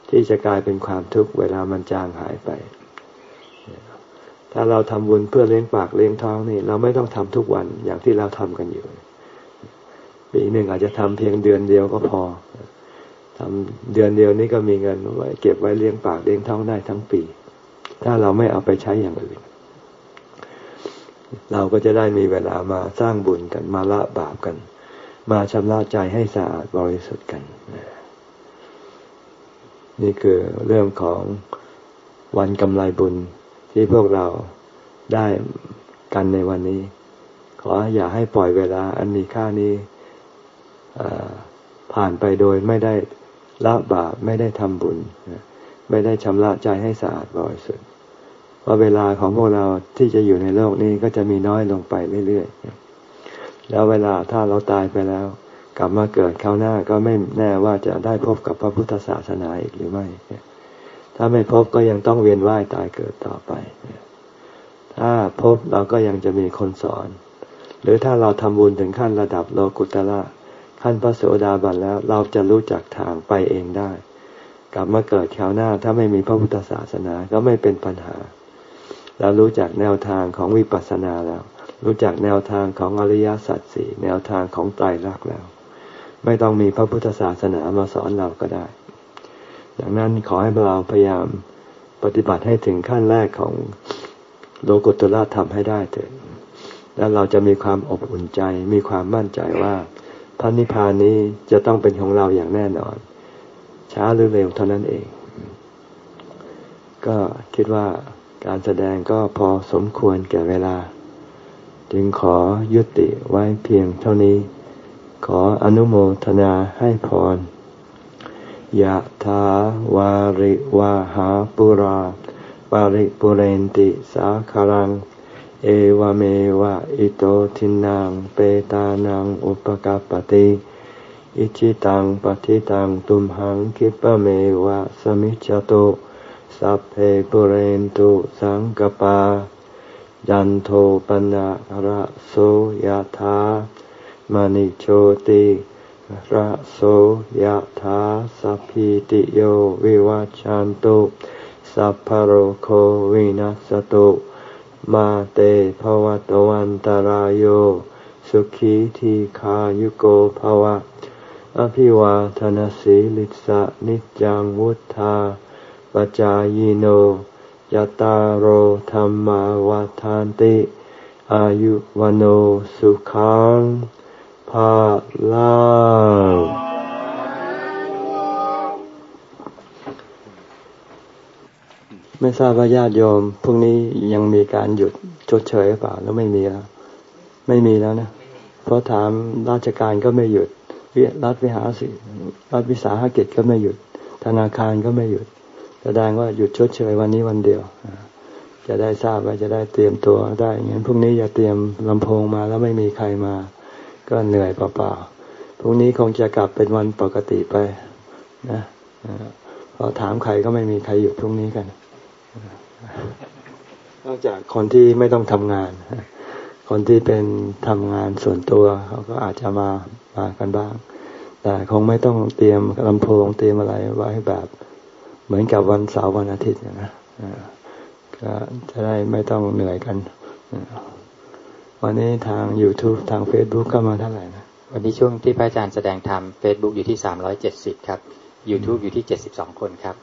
ที่จะกลายเป็นความทุกข์เวลามันจางหายไป ถ้าเราทำบุญเพื่อเลี้ยงปากเลี้ยงท้องนี่ เราไม่ต้องทำทุกวันอย่างที่เราทำกันอยู่ปีหนึ่งอาจจะทำเพียงเดือนเดียวก็พอทำเดือนเดียวนี้ก็มีเงินไว้เก็บไว้เลี้ยงปากเลี้ยงท้องได้ทั้งปี ถ้าเราไม่เอาไปใช้อย่างอื่น เราก็จะได้มีเวลามาสร้างบุญกันมาละบาปกัน มาชำระใจให้สะอาดบริสุทธิ์กันนี่คือเรื่องของวันกำไรบุญ ที่พวกเราได้กันในวันนี้ ขออย่าให้ปล่อยเวลา อันมีค่านี้ผ่านไปโดยไม่ได้ละบาปไม่ได้ทำบุญ ไม่ได้ชำระใจให้สะอาดบริสุทธิ์ว่าเวลาของพวกเราที่จะอยู่ในโลกนี้ก็จะมีน้อยลงไปเรื่อยๆ แล้วเวลาถ้าเราตายไปแล้ว กลับมาเกิดคราวหน้าก็ไม่แน่ว่าจะได้พบกับพระพุทธศาสนาอีกหรือไม่ ถ้าไม่พบก็ยังต้องเวียนว่ายตายเกิดต่อไป ถ้าพบเราก็ยังจะมีคนสอน หรือถ้าเราทำบุญถึงขั้นระดับโลกุตละขั้นพระโสดาบันแล้วเราจะรู้จักทางไปเองได้ กลับมาเกิดคราวหน้าถ้าไม่มีพระพุทธศาสนาก็ไม่เป็นปัญหา เรารู้จักแนวทางของวิปัสสนาแล้ว รู้จักแนวทางของอริยสัจสี่แนวทางของไตรลักษณ์แล้ว ไม่ต้องมีพระพุทธศาสนามาสอนเราก็ได้ ดังนั้นขอให้เราพยายามปฏิบัติให้ถึงขั้นแรกของโลกุตละธรรมให้ได้เถิดแล้วเราจะมีความอบอุ่นใจ มีความมั่นใจว่าพระนิพพานนี้จะต้องเป็นของเราอย่างแน่นอน ช้าหรือเร็วเท่านั้นเอง ก็คิดว่าการแสดงก็พอสมควรแก่เวลา จึงขอยุติไว้เพียงเท่านี้ ขออนุโมทนาให้พร ยะถาวาริวาหาปุราปาริปุเรนติสาคารัง เอวเมวะอิโตทินังเปตานังอุปกาปติอิจิตังปฏิตังตุมหังคิปะเมวะสมิจจโตสัพเพปุเรนตุสังกปา ยันโทปนะระโสยธามณิโชติ ระโสยธาสัพพิติโยวิวัจจันตุสัพพโรโควินัสตุมาเตภวตวันตารโยสุขีทีขายุโกภวะ อภิวาทนสีลิสะนิจังวุธาปจายโนยตารโอธรรมาวาทานติ อายุวโนสุขัง ภาลาไม่ทราบว่าญาติโยมพรุ่งนี้ยังมีการหยุดชดเชยหรือเปล่าแล้วไม่มีแล้ว ไม่มีแล้วนะ เพราะถามราชการก็ไม่หยุดรัฐวิหารสิรัฐวิสาหกิจก็ไม่หยุด ธนาคารก็ไม่หยุด แสดงว่าหยุดชดเชยวันนี้วันเดียวจะได้ทราบว่าจะได้เตรียมตัวได้งั้นพรุ่งนี้อย่าเตรียมลำโพงมาแล้วไม่มีใครมา ก็เหนื่อยเปล่าๆพรุ่งนี้คงจะกลับเป็นวันปกติไป นะพอถามใครก็ไม่มีใครหยุดพรุ่งนี้กัน นอกจากคนที่ไม่ต้องทำงาน คนที่เป็นทำงานส่วนตัวเขาก็อาจจะมามากันบ้าง แต่คงไม่ต้องเตรียมลำโพงเตรียมอะไรไว้แบบเหมือนกับวันเสาร์วันอาทิตย์นะก็จะได้ไม่ต้องเหนื่อยกัน วันนี้ทาง YouTube ทาง Facebook ก็มาเท่าไหร่นะ วันนี้ช่วงที่พระอาจารย์แสดงธรรม Facebook อยู่ที่สามร้อยเจ็ดสิบครับ YouTube อยู่ที่เจ็ดสิบสองคนครับ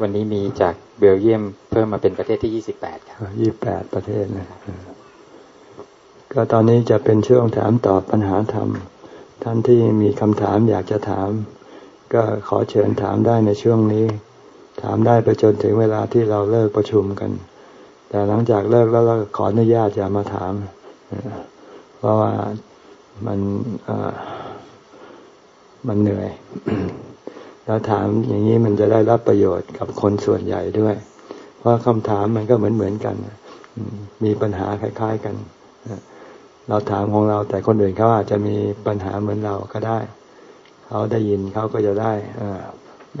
วันนี้มีจากเบลเยียมเพิ่มมาเป็นประเทศที่ยี่สิบแปดครับยี่แปดประเทศนะก็ตอนนี้จะเป็นช่วงถามตอบปัญหาธรรม ท่านที่มีคำถามอยากจะถาม ก็ขอเชิญถามได้ในช่วงนี้ ถามได้ไปจนถึงเวลาที่เราเลิกประชุมกัน แต่หลังจากเลิกแล้วเราขออนุญาตอย่ามาถาม เพราะว่ามันมันเหนื่อยเราถามอย่างนี้มันจะได้รับประโยชน์กับคนส่วนใหญ่ด้วย เพราะคำถามมันก็เหมือนเหมือนกัน มีปัญหาคล้าย ๆ กัน เราถามของเรา แต่คนอื่นเขาอาจจะมีปัญหาเหมือนเราก็ได้ เขาได้ยินเขาก็จะได้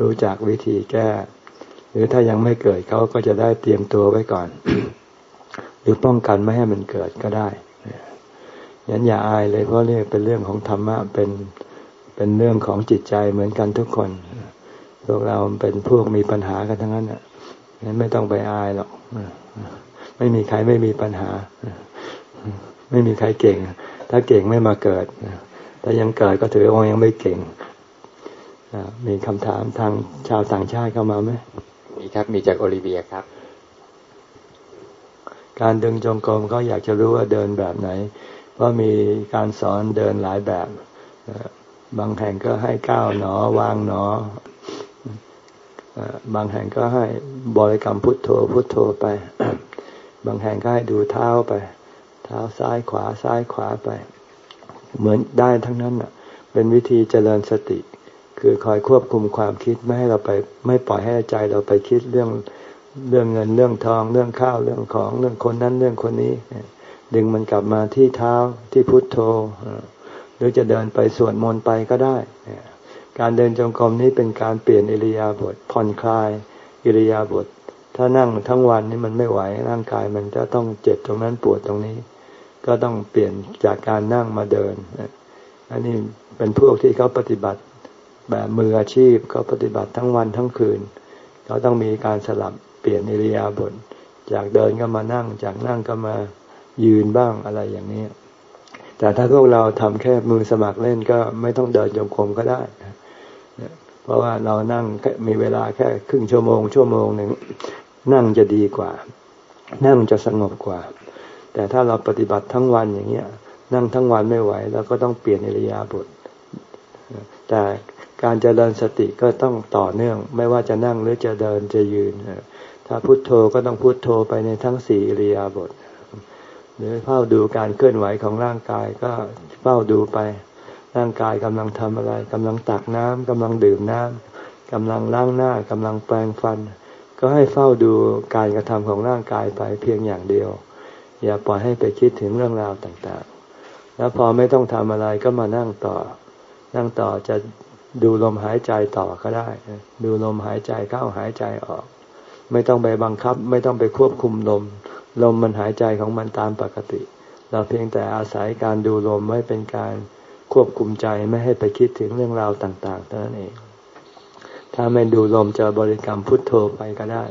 รู้จักวิธีแก้ หรือถ้ายังไม่เกิดเขาก็จะได้เตรียมตัวไว้ก่อน หรือป้องกันไม่ให้มันเกิดก็ได้งั้นอย่าอายเลยเพราะเรียกเป็นเรื่องของธรรมะเป็นเป็นเรื่องของจิตใจเหมือนกันทุกคนพวกเราเป็นพวกมีปัญหากันทั้งนั้นอะงั้นไม่ต้องไปอายหรอกไม่มีใครไม่มีปัญหา ไม่มีใครเก่ง ถ้าเก่งไม่มาเกิดถ้ายังเกิดก็ถือว่ายังไม่เก่งมีคำถามทางชาวต่างชาติเข้ามาไหม มีครับมีจากโอลิเวียครับ การดึงจงกรมก็อยากจะรู้ว่าเดินแบบไหน เพราะมีการสอนเดินหลายแบบ บางแห่งก็ให้ก้าวหนอวางหนอบางแห่งก็ให้บริกรรมพุทโธพุทโธไป บางแห่งก็ให้ดูเท้าไป เท้าซ้ายขวาซ้ายขวาไป เหมือนได้ทั้งนั้นอะเป็นวิธีเจริญสติ คือคอยควบคุมความคิดไม่ให้เราไปไม่ปล่อยให้ใจเราไปคิดเรื่องเรื่องเงินเรื่องทองเรื่องข้าวเรื่องของเรื่องคนนั้นเรื่องคนนี้ ดึงมันกลับมาที่เท้าที่พุทโธ หรือจะเดินไปสวดมนต์ไปก็ได้ การเดินจงกรมนี้เป็นการเปลี่ยนอิริยาบถผ่อนคลายอิริยาบถถ้านั่งทั้งวันนี่มันไม่ไหวร่างกายมันจะต้องเจ็บตรงนั้นปวดตรงนี้ ก็ต้องเปลี่ยนจากการนั่งมาเดินอันนี้เป็นพวกที่เขาปฏิบัติ แบบมืออาชีพเขาปฏิบัติทั้งวันทั้งคืน เขาต้องมีการสลับเปลี่ยนอิริยาบถจากเดินก็มานั่ง จากนั่งก็มายืนบ้างอะไรอย่างนี้ แต่ถ้าพวกเราทำแค่มือสมัครเล่นก็ไม่ต้องเดินจงกรมก็ได้เพราะว่าเรานั่งมีเวลาแค่ครึ่งชั่วโมง ชั่วโมงหนึ่งนั่งจะดีกว่า นั่งจะสงบกว่า แต่ถ้าเราปฏิบัติทั้งวันอย่างเงี้ย นั่งทั้งวันไม่ไหวเราก็ต้องเปลี่ยนอิริยาบถแต่ การเจริญสติก็ต้องต่อเนื่อง ไม่ว่าจะนั่งหรือจะเดินจะยืน ถ้าพุโทโธก็ต้องพุโทโธไปในทั้งสี่อิริยาบถหรือเฝ้าดูการเคลื่อนไหวของร่างกายก็เฝ้าดูไป ร่างกายกำลังทำอะไรกำลังตักน้ำกำลังดื่มน้ำกำลังล้างหน้ากำลังแปรงฟัน ก็ให้เฝ้าดูการกระทำของร่างกายไปเพียงอย่างเดียว อย่าปล่อยให้ไปคิดถึงเรื่องราวต่างๆ แล้วพอไม่ต้องทำอะไรก็มานั่งต่อ นั่งต่อจะ ดูลมหายใจต่อก็ได้ ดูลมหายใจเข้าหายใจออก ไม่ต้องไปบังคับ ไม่ต้องไปควบคุมลม ลมมันหายใจของมันตามปกติ เราเพียงแต่อาศัยการดูลมไม่เป็นการควบคุมใจไม่ให้ไปคิดถึงเรื่องราวต่างๆเท่านั้นเอง ถ้าไม่ดูลมจะบริกรรมพุทโธไปก็ได้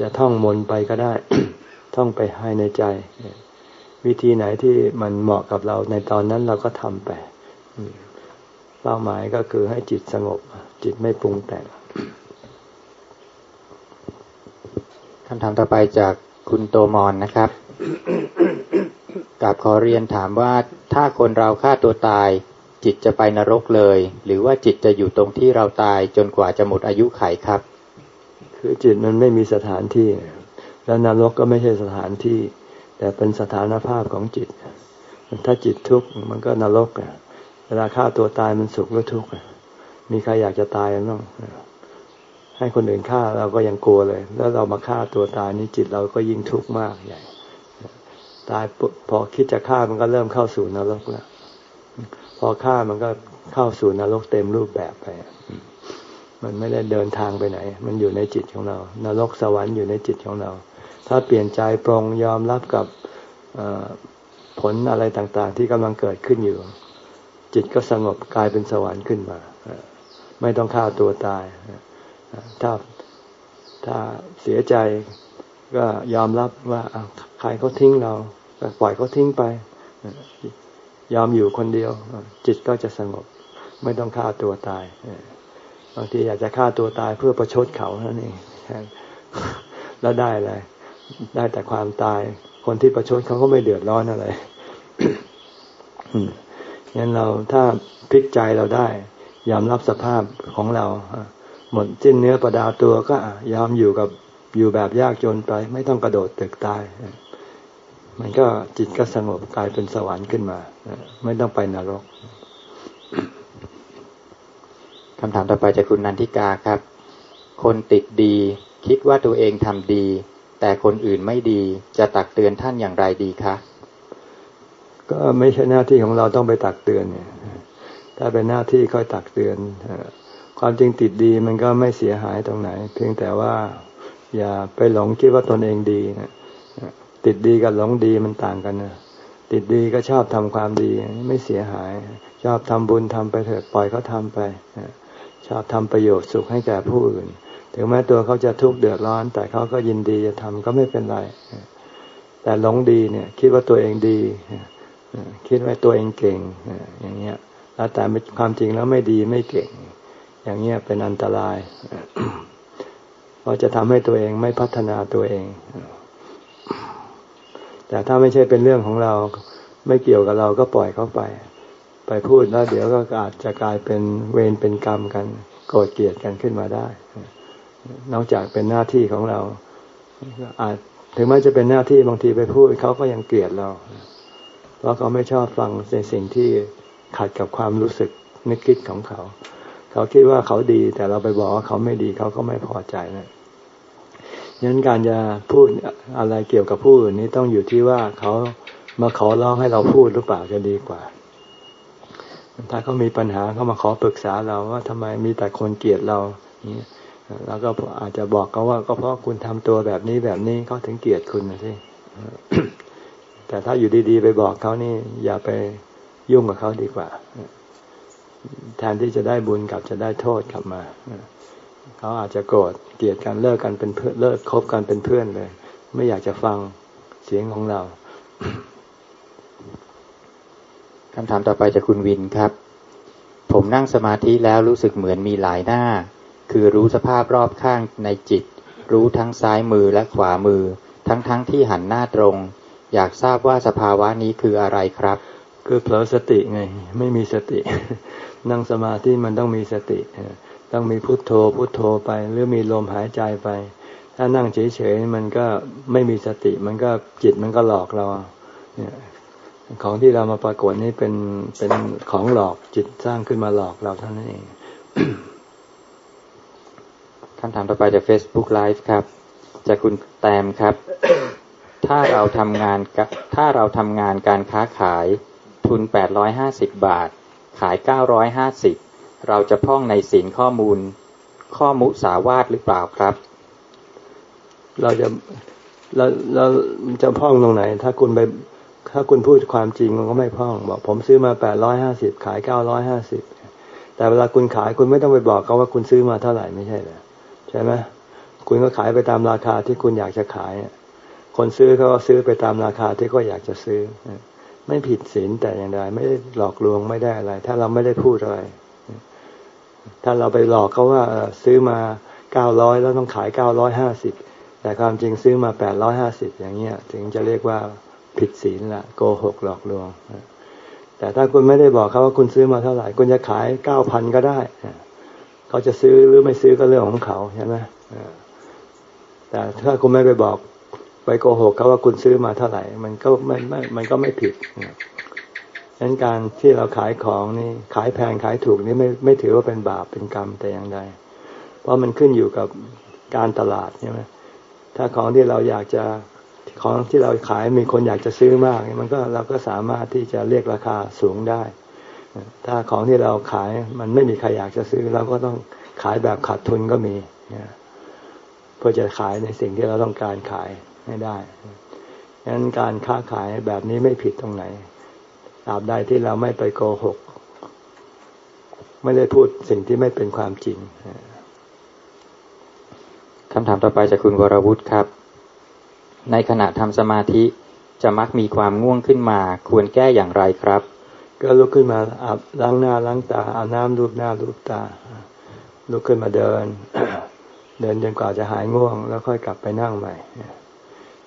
จะท่องมนไปก็ได้ ท่องไปให้ในใจ วิธีไหนที่มันเหมาะกับเราในตอนนั้นเราก็ทำไป เป้าหมายก็คือให้จิตสงบ จิตไม่ปรุงแต่งคำถามต่อไปจากคุณโตมอนนะครับกับขอเรียนถามว่าถ้าคนเราฆ่าตัวตาย จิตจะไปนรกเลย หรือว่าจิตจะอยู่ตรงที่เราตายจนกว่าจะหมดอายุไขครับ คือจิตมันไม่มีสถานที่ แล้วนรกก็ไม่ใช่สถานที่ แต่เป็นสถานภาพของจิต ถ้าจิตทุกข์มันก็นรกอะ เวลาฆ่าตัวตายมันสุขหรือทุกข์มีใครอยากจะตายกันบ้างให้คนอื่นฆ่าเราก็ยังกลัวเลย แล้วเรามาฆ่าตัวตายนี่จิตเราก็ยิ่งทุกข์มากใหญ่ตายพอคิดจะฆ่ามันก็เริ่มเข้าสู่นรกแล้วพอฆ่ามันก็เข้าสู่นรกเต็มรูปแบบไปมันไม่ได้เดินทางไปไหน มันอยู่ในจิตของเรา นรกสวรรค์อยู่ในจิตของเรา ถ้าเปลี่ยนใจปรงยอมรับกับผลอะไรต่างๆ ที่กำลังเกิดขึ้นอยู่ จิตก็สงบกลายเป็นสวรรค์ขึ้นมา ไม่ต้องฆ่าตัวตาย ถ้าถ้าเสียใจก็ยอมรับว่าใครเขาทิ้งเราปล่อยเขาทิ้งไป ยอมอยู่คนเดียว จิตก็จะสงบ ไม่ต้องฆ่าตัวตายบางทีอยากจะฆ่าตัวตายเพื่อประชดเขานั่นเองแล้วได้อะไรได้แต่ความตาย คนที่ประชดเขาก็ไม่เดือดร้อนอะไร งั้นเราถ้าพลิกใจเราได้ ยอมรับสภาพของเรา หมดสิ้นเนื้อประดาตัวก็ยอมอยู่กับอยู่แบบยากจนไป ไม่ต้องกระโดดตึกตาย มันก็จิตก็สงบกลายเป็นสวรรค์ขึ้นมา ไม่ต้องไปนรกคำถามต่อไปจากคุณนันทิกาครับ คนติดดี คิดว่าตัวเองทำดี แต่คนอื่นไม่ดีจะตักเตือนท่านอย่างไรดีคะ ก็ไม่ใช่หน้าที่ของเราต้องไปตักเตือนเนี่ย ถ้าเป็นหน้าที่ค่อยตักเตือนความจริงติดดีมันก็ไม่เสียหายตรงไหน เพียงแต่ว่า อย่าไปหลงคิดว่าตนเองดีนะติดดีกับหลงดีมันต่างกันนะติดดีก็ชอบทำความดีไม่เสียหาย ชอบทำบุญทำไปเถิดปล่อยเขาทาไปชอบทำประโยชน์สุขให้แก่ผู้อื่น ถึงแม้ตัวเขาจะทุกข์เดือดร้อน แต่เขาก็ยินดีจะทำก็ไม่เป็นไร แต่หลงดีเนี่ย คิดว่าตัวเองดี คิดว่าตัวเองเก่งอย่างเงี้ยแล้วแต่ความจริงแล้วไม่ดีไม่เก่ง อย่างเงี้ยเป็นอันตรายเพราะจะทำให้ตัวเองไม่พัฒนาตัวเอง แต่ถ้าไม่ใช่เป็นเรื่องของเราไม่เกี่ยวกับเราก็ปล่อยเขาไป ไปพูดแล้วเดี๋ยวก็อาจจะกลายเป็นเวรเป็นกรรมกันโกรธเกลียดกันขึ้นมาได้ นอกจากเป็นหน้าที่ของเรา อาจถึงแม้จะเป็นหน้าที่บางทีไปพูดเขาก็ยังเกลียดเรา เพราะเขาไม่ชอบฟังในสิ่งที่ขัดกับความรู้สึกนึกคิดของเขา เขาคิดว่าเขาดีแต่เราไปบอกว่าเขาไม่ดีเขาก็ไม่พอใจนะยันการจะพูดอะไรเกี่ยวกับผู้อื่นนี้ต้องอยู่ที่ว่าเขามาขอร้องให้เราพูดหรือเปล่าจะดีกว่า ถ้าเขามีปัญหาเขามาขอปรึกษาเราว่าทำไมมีแต่คนเกลียดเรานี้แล้วก็อาจจะบอกเขาว่าก็เพราะคุณทำตัวแบบนี้แบบนี้เขาถึงเกลียดคุณนะสิ แต่ถ้าอยู่ดีๆ ไปบอกเขานี่ อย่าไปยุ่งกับเขาดีกว่าแทนที่จะได้บุญกลับจะได้โทษกลับมาเขาอาจจะโกรธเกลียดกันเลิกกันเป็นเพื่อนเลิกคบกันเป็นเพื่อนเลย ไม่อยากจะฟังเสียงของเราคำถามต่อไปจากคุณวินครับ ผมนั่งสมาธิแล้วรู้สึกเหมือนมีหลายหน้า คือรู้สภาพรอบข้างในจิต รู้ทั้งซ้ายมือและขวามือ ทั้งๆทที่หันหน้าตรง อยากทราบว่าสภาวะนี้คืออะไรครับ คือเผลอสติไง ไม่มีสติ นั่งสมาธิมันต้องมีสติ ต้องมีพุทโธ พุทโธไป หรือมีลมหายใจไป ถ้านั่งเฉยๆมันก็ไม่มีสติ มันก็จิตมันก็หลอกเราเนี่ยของที่เรามาปรากฏนี่เป็นเป็นของหลอกจิตสร้างขึ้นมาหลอกเราเท่านั้นเองคำถามต่อไปจาก Facebook Live ครับ จากคุณแตมครับ ถ้าเราทำงานถ้าเราทำงานการค้าขายทุนแปดร้อยห้าสิบาท ขายเก้าร้อยห้าสิบเราจะพ่องในสินข้อมูล ข้อมุสาวาทหรือเปล่าครับ เราจะเราเราจะพ่องตรงไหน ถ้าคุณไปถ้าคุณพูดความจริงมันก็ไม่พ่อง บอกผมซื้อมาแปดร้อยห้าสิบขายเก้าร้อยห้าสิบแต่เวลาคุณขายคุณไม่ต้องไปบอกเขาว่าคุณซื้อมาเท่าไหร่ไม่ใช่เหรอใช่ไหมคุณก็ขายไปตามราคาที่คุณอยากจะขาย คนซื้อเขาก็ซื้อไปตามราคาที่เขาอยากจะซื้อ ไม่ผิดศีลแต่อย่างใดไม่ได้หลอกลวงไม่ได้อะไร ถ้าเราไม่ได้พูดอะไร ถ้าเราไปหลอกเขาว่าซื้อมาเก้าร้อยแล้วต้องขายเก้าร้อยห้าสิบแต่ความจริงซื้อมาแปดร้อยห้าสิบอย่างเงี้ย ถึงจะเรียกว่าผิดศีลละโกหกหลอกลวงแต่ถ้าคุณไม่ได้บอกเขาว่าคุณซื้อมาเท่าไหร่ คุณจะขายเก้าพันก็ได้เขาจะซื้อหรือไม่ซื้อก็เรื่องของเขาใช่ไหมแต่ถ้าคุณไม่ไปบอก ไปโกหกเขาว่าคุณซื้อมาเท่าไหร่ มันก็ไม่ไม่มันก็ไม่ผิดดังนั้นการที่เราขายของนี่ขายแพงขายถูกนี่ไม่ไม่ถือว่าเป็นบาปเป็นกรรมแต่อย่างใด เพราะมันขึ้นอยู่กับการตลาดใช่ไหมถ้าของที่เราอยากจะของที่เราขายมีคนอยากจะซื้อมาก มันก็เราก็สามารถที่จะเรียกราคาสูงได้ ถ้าของที่เราขายมันไม่มีใครอยากจะซื้อ เราก็ต้องขายแบบขาดทุนก็มีเพื่อจะขายในสิ่งที่เราต้องการขาย ไม่ได้ฉะนั้นการค้าขายแบบนี้ไม่ผิดตรงไหนตราบใดที่เราไม่ไปโกหก ไม่ได้พูดสิ่งที่ไม่เป็นความจริงคำถามต่อไปจากคุณวรวุฒิครับ ในขณะทำสมาธิจะมักมีความง่วงขึ้นมา ควรแก้อย่างไรครับ ก็ลุกขึ้นมาอาบล้างหน้าล้างตาอาบน้ำรูปหน้ารูปตาลุกขึ้นมาเดิน เดินจนกว่าจะหายง่วง แล้วค่อยกลับไปนั่งใหม่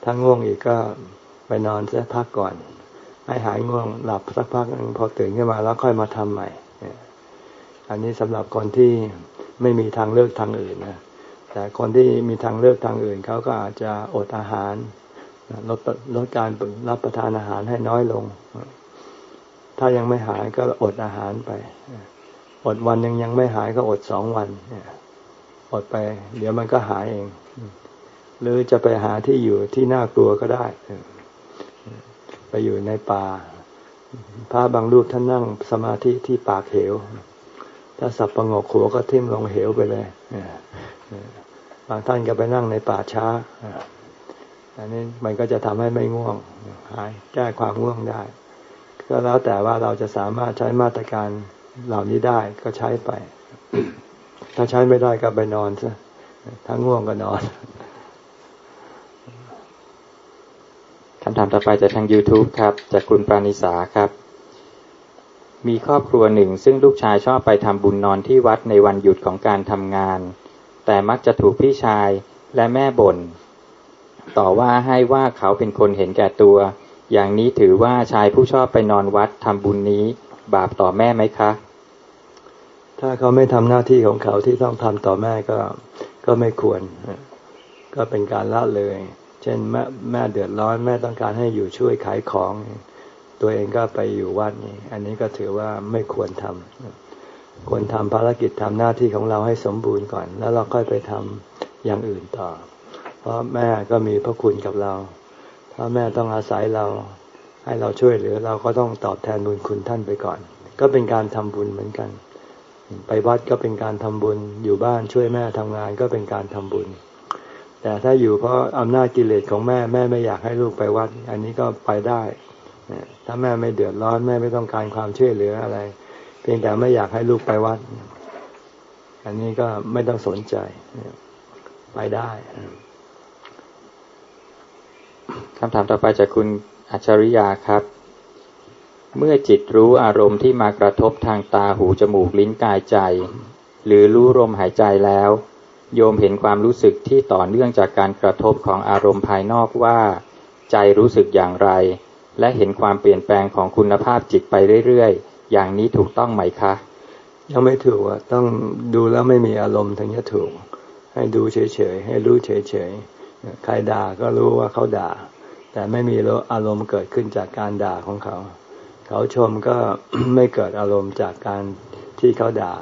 ถ้าง่วงอีกก็ไปนอนสักพักก่อน ให้หายง่วงหลับสักพักนึงพอตื่นขึ้นมาแล้วค่อยมาทำใหม่ อันนี้สำหรับคนที่ไม่มีทางเลือกทางอื่นนะแต่คนที่มีทางเลือกทางอื่นเขาก็อาจจะอดอาหารลดลดการรับประทานอาหารให้น้อยลง ถ้ายังไม่หายก็อดอาหารไป อดวันยังยังไม่หายก็อดสองวันอดไป เดี๋ยวมันก็หายเอง หรือจะไปหาที่อยู่ที่น่ากลัวก็ได้ ไปอยู่ในป่าพระบางรูปท่านนั่งสมาธิที่ปากเหว ถ้าสับประงกหัวก็ทิ่มลงเหวไปเลยบางท่านก็ไปนั่งในป่าช้าอันนี้มันก็จะทำให้ไม่ง่วงหายแก้ความง่วงได้ ก็แล้วแต่ว่าเราจะสามารถใช้มาตรการเหล่านี้ได้ก็ใช้ไป ถ้าใช้ไม่ได้ก็ไปนอนซะถ้าง่วงก็นอน คำถามต่อไปจากทาง YouTube ครับ จากคุณปราณิสาครับ มีครอบครัวหนึ่ง ซึ่งลูกชายชอบไปทำบุญนอนที่วัดในวันหยุดของการทำงาน แต่มักจะถูกพี่ชายและแม่บน่น ต่อว่าให้ว่าเขาเป็นคนเห็นแก่ตัว อย่างนี้ถือว่าชายผู้ชอบไปนอนวัดทำบุญนี้ บาปต่อแม่ไหมคะ ถ้าเขาไม่ทำหน้าที่ของเขาที่ต้องทำต่อแม่ก็ก็ไม่ควร ก็เป็นการละเลย เช่นแม่แม่เดือดร้อนแม่ต้องการให้อยู่ช่วยขายของ ตัวเองก็ไปอยู่วัดนี่อันนี้ก็ถือว่าไม่ควรทำควรทำภารกิจทำหน้าที่ของเราให้สมบูรณ์ก่อน แล้วเราค่อยไปทำอย่างอื่นต่อ เพราะแม่ก็มีพระคุณกับเรา ถ้าแม่ต้องอาศัยเราให้เราช่วยเหลือเราก็ต้องตอบแทนบุญคุณท่านไปก่อน ก็เป็นการทำบุญเหมือนกัน ไปวัดก็เป็นการทำบุญอยู่บ้านช่วยแม่ทำงานก็เป็นการทำบุญ แต่ถ้าอยู่เพราะอำนาจกิเลสของแม่แม่ไม่อยากให้ลูกไปวัด อันนี้ก็ไปได้ถ้าแม่ไม่เดือดร้อนแม่ไม่ต้องการความช่วยเหลืออะไร เพียงแต่ไม่อยากให้ลูกไปวัด อันนี้ก็ไม่ต้องสนใจไปได้คำถามต่อไปจากคุณอัจฉริยาครับ เมื่อจิตรู้อารมณ์ที่มากระทบทางตาหูจมูกลิ้นกายใจ หรือรู้ลมหายใจแล้ว โยมเห็นความรู้สึกที่ต่อเนื่องจากการกระทบของอารมณ์ภายนอกว่า ใจรู้สึกอย่างไร และเห็นความเปลี่ยนแปลงของคุณภาพจิตไปเรื่อยๆ อย่างนี้ถูกต้องไหมคะยังไม่ถูกอะต้องดูแล้วไม่มีอารมณ์ถึงจะถูก ให้ดูเฉยๆ ให้รู้เฉยๆ ใครด่าก็รู้ว่าเขาด่า แต่ไม่มีอารมณ์เกิดขึ้นจากการด่าของเขา เขาชมก็ไม่เกิดอารมณ์จากการที่เขาด่า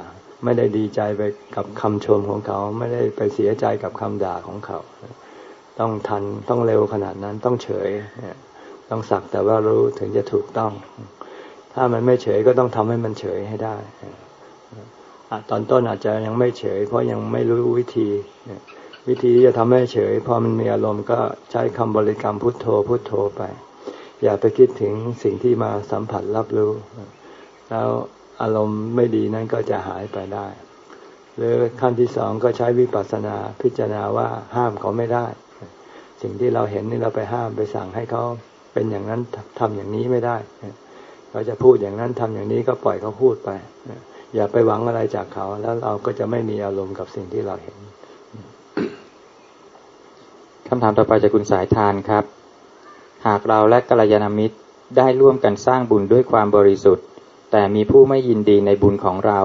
ไม่ได้ดีใจไปกับคำชมของเขา ไม่ได้ไปเสียใจกับคำด่าของเขา ต้องทันต้องเร็วขนาดนั้นต้องเฉยต้องสักแต่ว่ารู้ถึงจะถูกต้อง ถ้ามันไม่เฉยก็ต้องทำให้มันเฉยให้ได้ตอนต้นอาจจะยังไม่เฉย เพราะยังไม่รู้วิธี วิธีที่จะทำให้เฉย พอมันมีอารมณ์ก็ใช้คำบริกรรมพุทโธพุทโธไป อย่าไปคิดถึงสิ่งที่มาสัมผัสรับรู้ แล้ว อารมณ์ไม่ดีนั้นก็จะหายไปได้ หรือขั้นที่สองก็ใช้วิปัสสนาพิจารณาว่าห้ามเขาไม่ได้ สิ่งที่เราเห็นนี่เราไปห้ามไปสั่งให้เขาเป็นอย่างนั้นทำอย่างนี้ไม่ได้เราจะพูดอย่างนั้นทำอย่างนี้ก็ปล่อยเขาพูดไป อย่าไปหวังอะไรจากเขา แล้วเราก็จะไม่มีอารมณ์กับสิ่งที่เราเห็นคำถามต่อไปจากคุณสายทานครับ หากเราและกัลยาณมิตรได้ร่วมกันสร้างบุญด้วยความบริสุทธิ์ แต่มีผู้ไม่ยินดีในบุญของเรา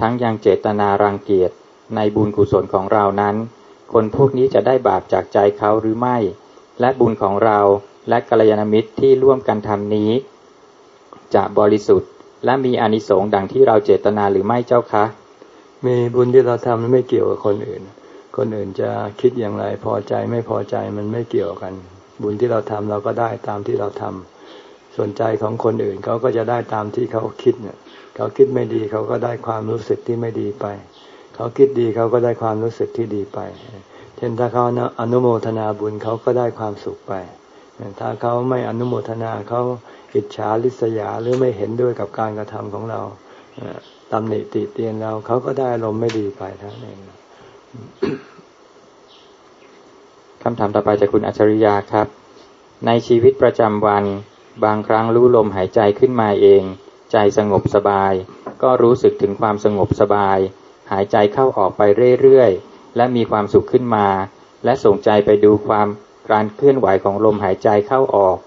ทั้งยังเจตนารังเกียจในบุญกุศลของเรานั้น คนพวกนี้จะได้บาปจากใจเขาหรือไม่ และบุญของเราและกัลยาณมิตรที่ร่วมกันทำนี้ จะบริสุทธิ์และมีอนิสงส์ดังที่เราเจตนาหรือไม่เจ้าคะ มีบุญที่เราทำไม่เกี่ยวกับคนอื่น คนอื่นจะคิดอย่างไรพอใจไม่พอใจมันไม่เกี่ยวกัน บุญที่เราทำเราก็ได้ตามที่เราทำ ส่วนใจของคนอื่นเขาก็จะได้ตามที่เขาคิดเนี่ยเขาคิดไม่ดีเขาก็ได้ความรู้สึกที่ไม่ดีไป เขาคิดดีเขาก็ได้ความรู้สึกที่ดีไป เช่นถ้าเขาอนุโมทนาบุญเขาก็ได้ความสุขไป ถ้าเขาไม่อนุโมทนาเขาอิจฉาริษยาหรือไม่เห็นด้วยกับการกระทำของเราตำหนิติเตียนเราเขาก็ได้ลมไม่ดีไปทั้งนั้นคำถามต่อไปจากคุณอัจฉริยาครับ ในชีวิตประจำวัน บางครั้งรู้ลมหายใจขึ้นมาเอง ใจสงบสบาย ก็รู้สึกถึงความสงบสบาย หายใจเข้าออกไปเรื่อยๆ และมีความสุขขึ้นมา และส่งใจไปดูความการเคลื่อนไหวของลมหายใจเข้าออก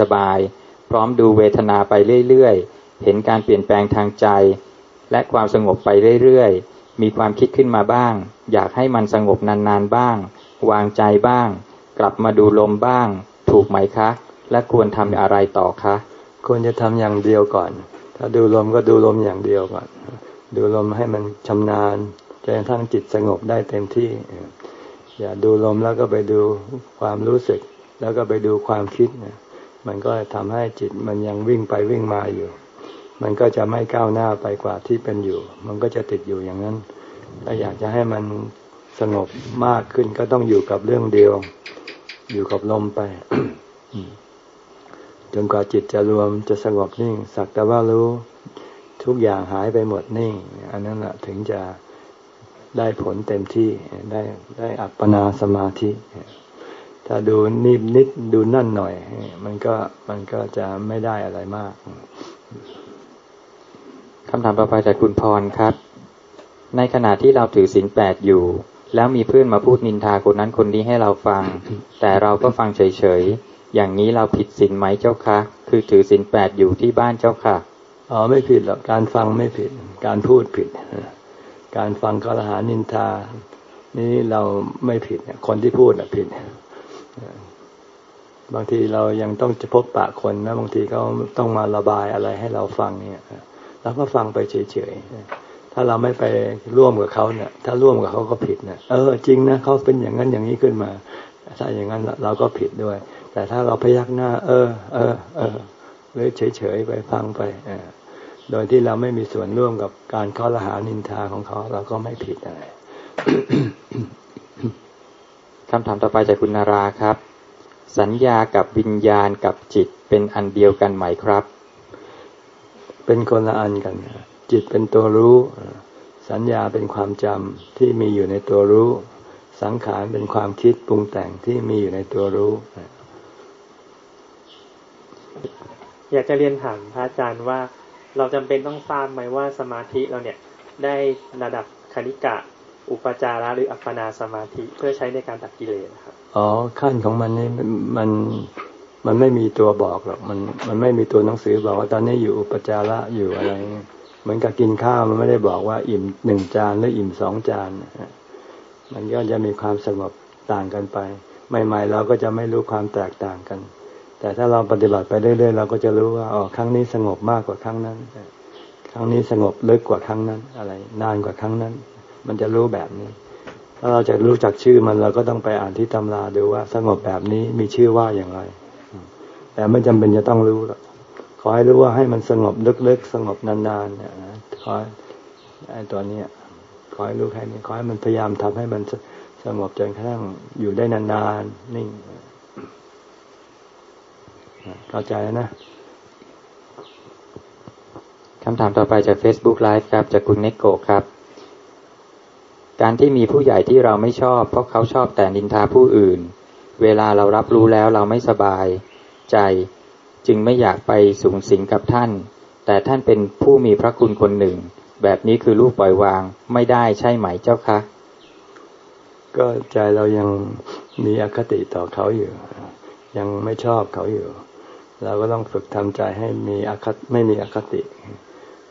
สบายๆพร้อมดูเวทนาไปเรื่อยๆ เห็นการเปลี่ยนแปลงทางใจ และความสงบไปเรื่อยๆ มีความคิดขึ้นมาบ้าง อยากให้มันสงบนานๆบ้าง วางใจบ้าง กลับมาดูลมบ้าง ถูกไหมคะ และควรทำอะไรต่อคะควรจะทำอย่างเดียวก่อน ถ้าดูลมก็ดูลมอย่างเดียวก่อน ดูลมให้มันชำนาญจนกระทั่งจิตสงบได้เต็มที่ อย่าดูลมแล้วก็ไปดูความรู้สึก แล้วก็ไปดูความคิดมันก็ทำให้จิตมันยังวิ่งไปวิ่งมาอยู่ มันก็จะไม่ก้าวหน้าไปกว่าที่เป็นอยู่ มันก็จะติดอยู่อย่างนั้น ถ้าอยากจะให้มันสงบมากขึ้นก็ต้องอยู่กับเรื่องเดียว อยู่กับลมไป จนกว่าจิตจะรวมจะสงบนิ่ง สักแต่ว่ารู้ทุกอย่างหายไปหมดนิ่ง อันนั้นแหละถึงจะได้ผลเต็มที่ได้ได้อัปปนาสมาธิ ถ้าดูนิบนิดดูนั่นหน่อย มันก็มันก็จะไม่ได้อะไรมากคำถามต่อไปจากคุณพรครับ ในขณะที่เราถือศีลแปดอยู่ แล้วมีเพื่อนมาพูดนินทาคนนั้นคนนี้ให้เราฟัง แต่เราก็ฟังเฉย อย่างนี้เราผิดศีลไหมเจ้าคะ คือถือศีลแปดอยู่ที่บ้านเจ้าค่ะอ๋อไม่ผิดหรอกการฟังไม่ผิด การพูดผิด การฟังกลหานินทา นี้เราไม่ผิดคนที่พูดผิด บางทีเรายังต้องจะพบปะคนนะบางทีเขาต้องมาระบายอะไรให้เราฟังเนี่ยเราก็ฟังไปเฉยๆถ้าเราไม่ไปร่วมกับเขาเนี่ย ถ้าร่วมกับเขาก็ผิดนะเออจริงนะเขาเป็นอย่างนั้นอย่างนี้ขึ้นมา ถ้าอย่างนั้นเราก็ผิดด้วย แต่ถ้าเราพยักหน้า เออ เออ เออ หรือเฉยๆไปฟังไปโดยที่เราไม่มีส่วนร่วมกับการข้อละหานินทาของเขา เราก็ไม่ผิดอะไรคำถามต่อไปจากคุณนาราครับ สัญญากับวิญญาณกับจิตเป็นอันเดียวกันไหมครับ เป็นคนละอันกันจิตเป็นตัวรู้ สัญญาเป็นความจำที่มีอยู่ในตัวรู้ สังขารเป็นความคิดปรุงแต่งที่มีอยู่ในตัวรู้ อยากจะเรียนถามพระอาจารย์ว่าเราจำเป็นต้องทราบไหมว่าสมาธิเราเนี่ยได้ระดับคณิกะ อุปจาระหรืออัปปนาสมาธิเพื่อใช้ในการตัดกิเลสครับอ๋อขั้นของมันนี่มันมันไม่มีตัวบอกหรอกมันมันไม่มีตัวหนังสือบอกว่าตอนนี้อยู่อุปจาระอยู่อะไรเหมือนกับกินข้าวมันไม่ได้บอกว่าอิ่มหนึ่งจานหรืออิ่มสองจานมันก็จะมีความสงบต่างกันไป ใหม่ๆเราก็จะไม่รู้ความแตกต่างกัน แต่ถ้าเราปฏิบัติไปเรื่อยๆเราก็จะรู้ว่าอ๋อครั้งนี้สงบมากกว่าครั้งนั้น ครั้งนี้สงบลึกกว่าครั้งนั้น อะไร นานกว่าครั้งนั้น มันจะรู้แบบนี้ ถ้าเราจะรู้จักชื่อมันเราก็ต้องไปอ่านที่ตำราดูว่า สงบแบบนี้มีชื่อว่าอย่างไร แต่ไม่จำเป็นจะต้องรู้หรอกขอให้รู้ว่าให้มันสงบลึกๆสงบนานๆเนี่ยนะขอไอ้ตัวนี้ขอให้รู้แค่นี้ขอให้มันพยายามทำให้มันสงบจนกระทั่งอยู่ได้นานๆนิ่ง เข้าใจนะคำถามต่อไปจาก Facebook Live ครับ จากคุณเนโกครับ การที่มีผู้ใหญ่ที่เราไม่ชอบ เพราะเขาชอบแต่นินทาผู้อื่น เวลาเรารับรู้แล้วเราไม่สบายใจ จึงไม่อยากไปสูงสิงกับท่าน แต่ท่านเป็นผู้มีพระคุณคนหนึ่ง แบบนี้คือลูกปล่อยวางไม่ได้ใช่ไหมเจ้าคะก็ใจเรายังมีอคติต่อเขาอยู่ ยังไม่ชอบเขาอยู่ เราก็ต้องฝึกทำใจให้มีอคตไม่มีอคติ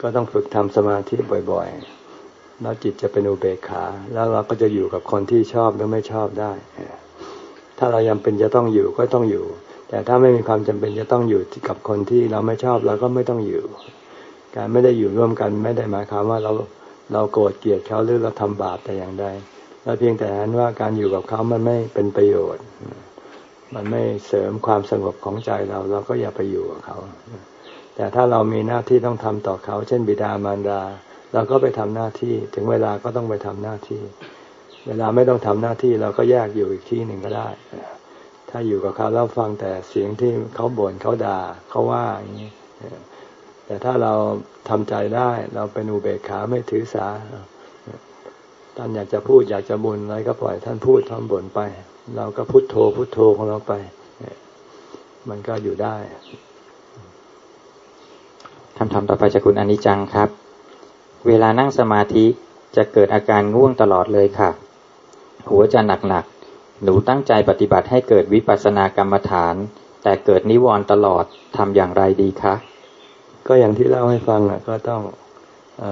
ก็ต้องฝึกทำสมาธิบ่อยๆ แล้วจิตจะเป็นอุเบกขา แล้วเราก็จะอยู่กับคนที่ชอบหรือไม่ชอบได้ ถ้าเรายังเป็นจะต้องอยู่ก็ต้องอยู่ แต่ถ้าไม่มีความจำเป็นจะต้องอยู่กับคนที่เราไม่ชอบเราก็ไม่ต้องอยู่ การไม่ได้อยู่ร่วมกันไม่ได้หมายความว่าเราเราโกรธเกลียดเขาหรือเราทำบาปแต่อย่างใดเราเพียงแต่นั้นว่าการอยู่กับเขามันไม่เป็นประโยชน์ มันไม่เสริมความสงบของใจเรา เราก็อย่าไปอยู่กับเขา แต่ถ้าเรามีหน้าที่ต้องทำต่อเขา เช่น บิดามารดา เราก็ไปทำหน้าที่ ถึงเวลาก็ต้องไปทำหน้าที่ เวลาไม่ต้องทำหน้าที่เราก็แยกอยู่อีกที่หนึ่งก็ได้ ถ้าอยู่กับเขาแล้วฟังแต่เสียงที่เขาบ่นเขาด่าเขาว่าอย่างนี้แต่ถ้าเราทำใจได้ เราเป็นอุเบกขาไม่ถือสาท่านอยากจะพูดอยากจะบ่นอะไรก็ปล่อยท่านพูดท่านบ่นไป เราก็พุโทโธพุโทโธของเราไป มันก็อยู่ได้คำถามต่อไปจากคุณอนิจังครับ เวลานั่งสมาธิจะเกิดอาการง่วงตลอดเลยค่ะ หัวจะหนักหนูตั้งใจปฏิบัติให้เกิดวิปัสสนากรรมฐาน แต่เกิดนิวรณ์ตลอดทำอย่างไรดีคะ ก็อย่างที่เล่าให้ฟังอะก็ต้องอ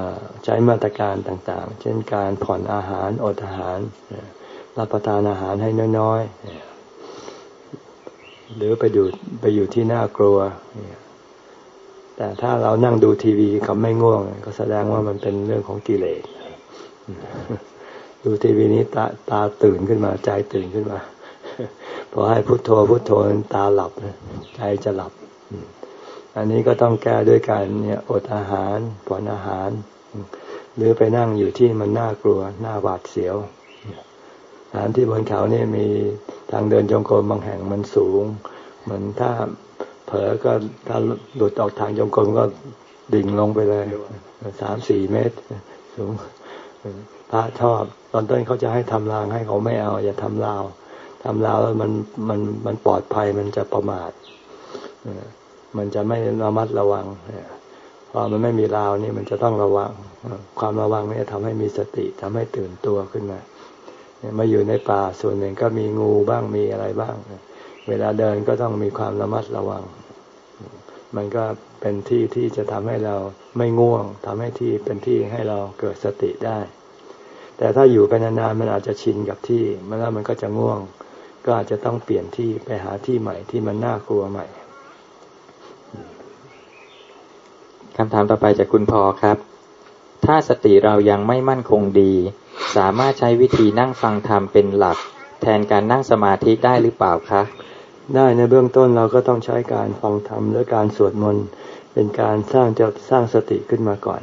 ใช้มาตรการต่างๆ เช่นการผ่อนอาหารอดอาหาร รับประทานอาหารให้น้อยๆ หรือไปอยู่ไปอยู่ที่น่ากลัว แต่ถ้าเรานั่งดูทีวีกับไม่ง่วง ก็แสดงว่ามันเป็นเรื่องของกิเลส ดูทีวีนี้ตาตาตื่นขึ้นมาใจตื่นขึ้นมา พอให้พุโทโธพุโทโธตาหลับใจจะหลับ อันนี้ก็ต้องแก้ด้วยการเนี่ยอดอาหารผ่อนอาหาร หรือไปนั่งอยู่ที่มันน่ากลัว น่าหวาดเสียว สถานที่บนเขาเนี่ยมีทางเดินจงกรมบางแห่งมันสูง เหมือนถ้าเผลอก็ถ้าหลุดออกทางจงกรมก็ดิ่งลงไปเลยสามสี่เมตร สูงพระชอบตอนต้นเขาจะให้ทำรางให้เขาไม่เอา อย่าทำราวทำราวแล้วมันมันมันปลอดภัยมันจะประมาทมันจะไม่ระมัดระวังพอมันไม่มีราวนี่มันจะต้องระวัง ความระวังนี่ทำให้มีสติทำให้ตื่นตัวขึ้นมา มาอยู่ในป่าส่วนหนึ่งก็มีงูบ้างมีอะไรบ้าง เวลาเดินก็ต้องมีความระมัดระวัง มันก็เป็นที่ที่จะทำให้เราไม่ง่วงทำให้ที่เป็นที่ให้เราเกิดสติได้ แต่ถ้าอยู่ไปนานๆมันอาจจะชินกับที่มันแล้วมันก็จะง่วง ก็อาจจะต้องเปลี่ยนที่ไปหาที่ใหม่ที่มันน่ากลัวใหม่คำถามต่อไปจากคุณพอครับ ถ้าสติเรายังไม่มั่นคงดี สามารถใช้วิธีนั่งฟังธรรมเป็นหลัก แทนการนั่งสมาธิได้หรือเปล่าคะ ได้ในเบื้องต้นเราก็ต้องใช้การฟังธรรมหรือการสวดมนต์เป็นการสร้างจะสร้างสติขึ้นมาก่อน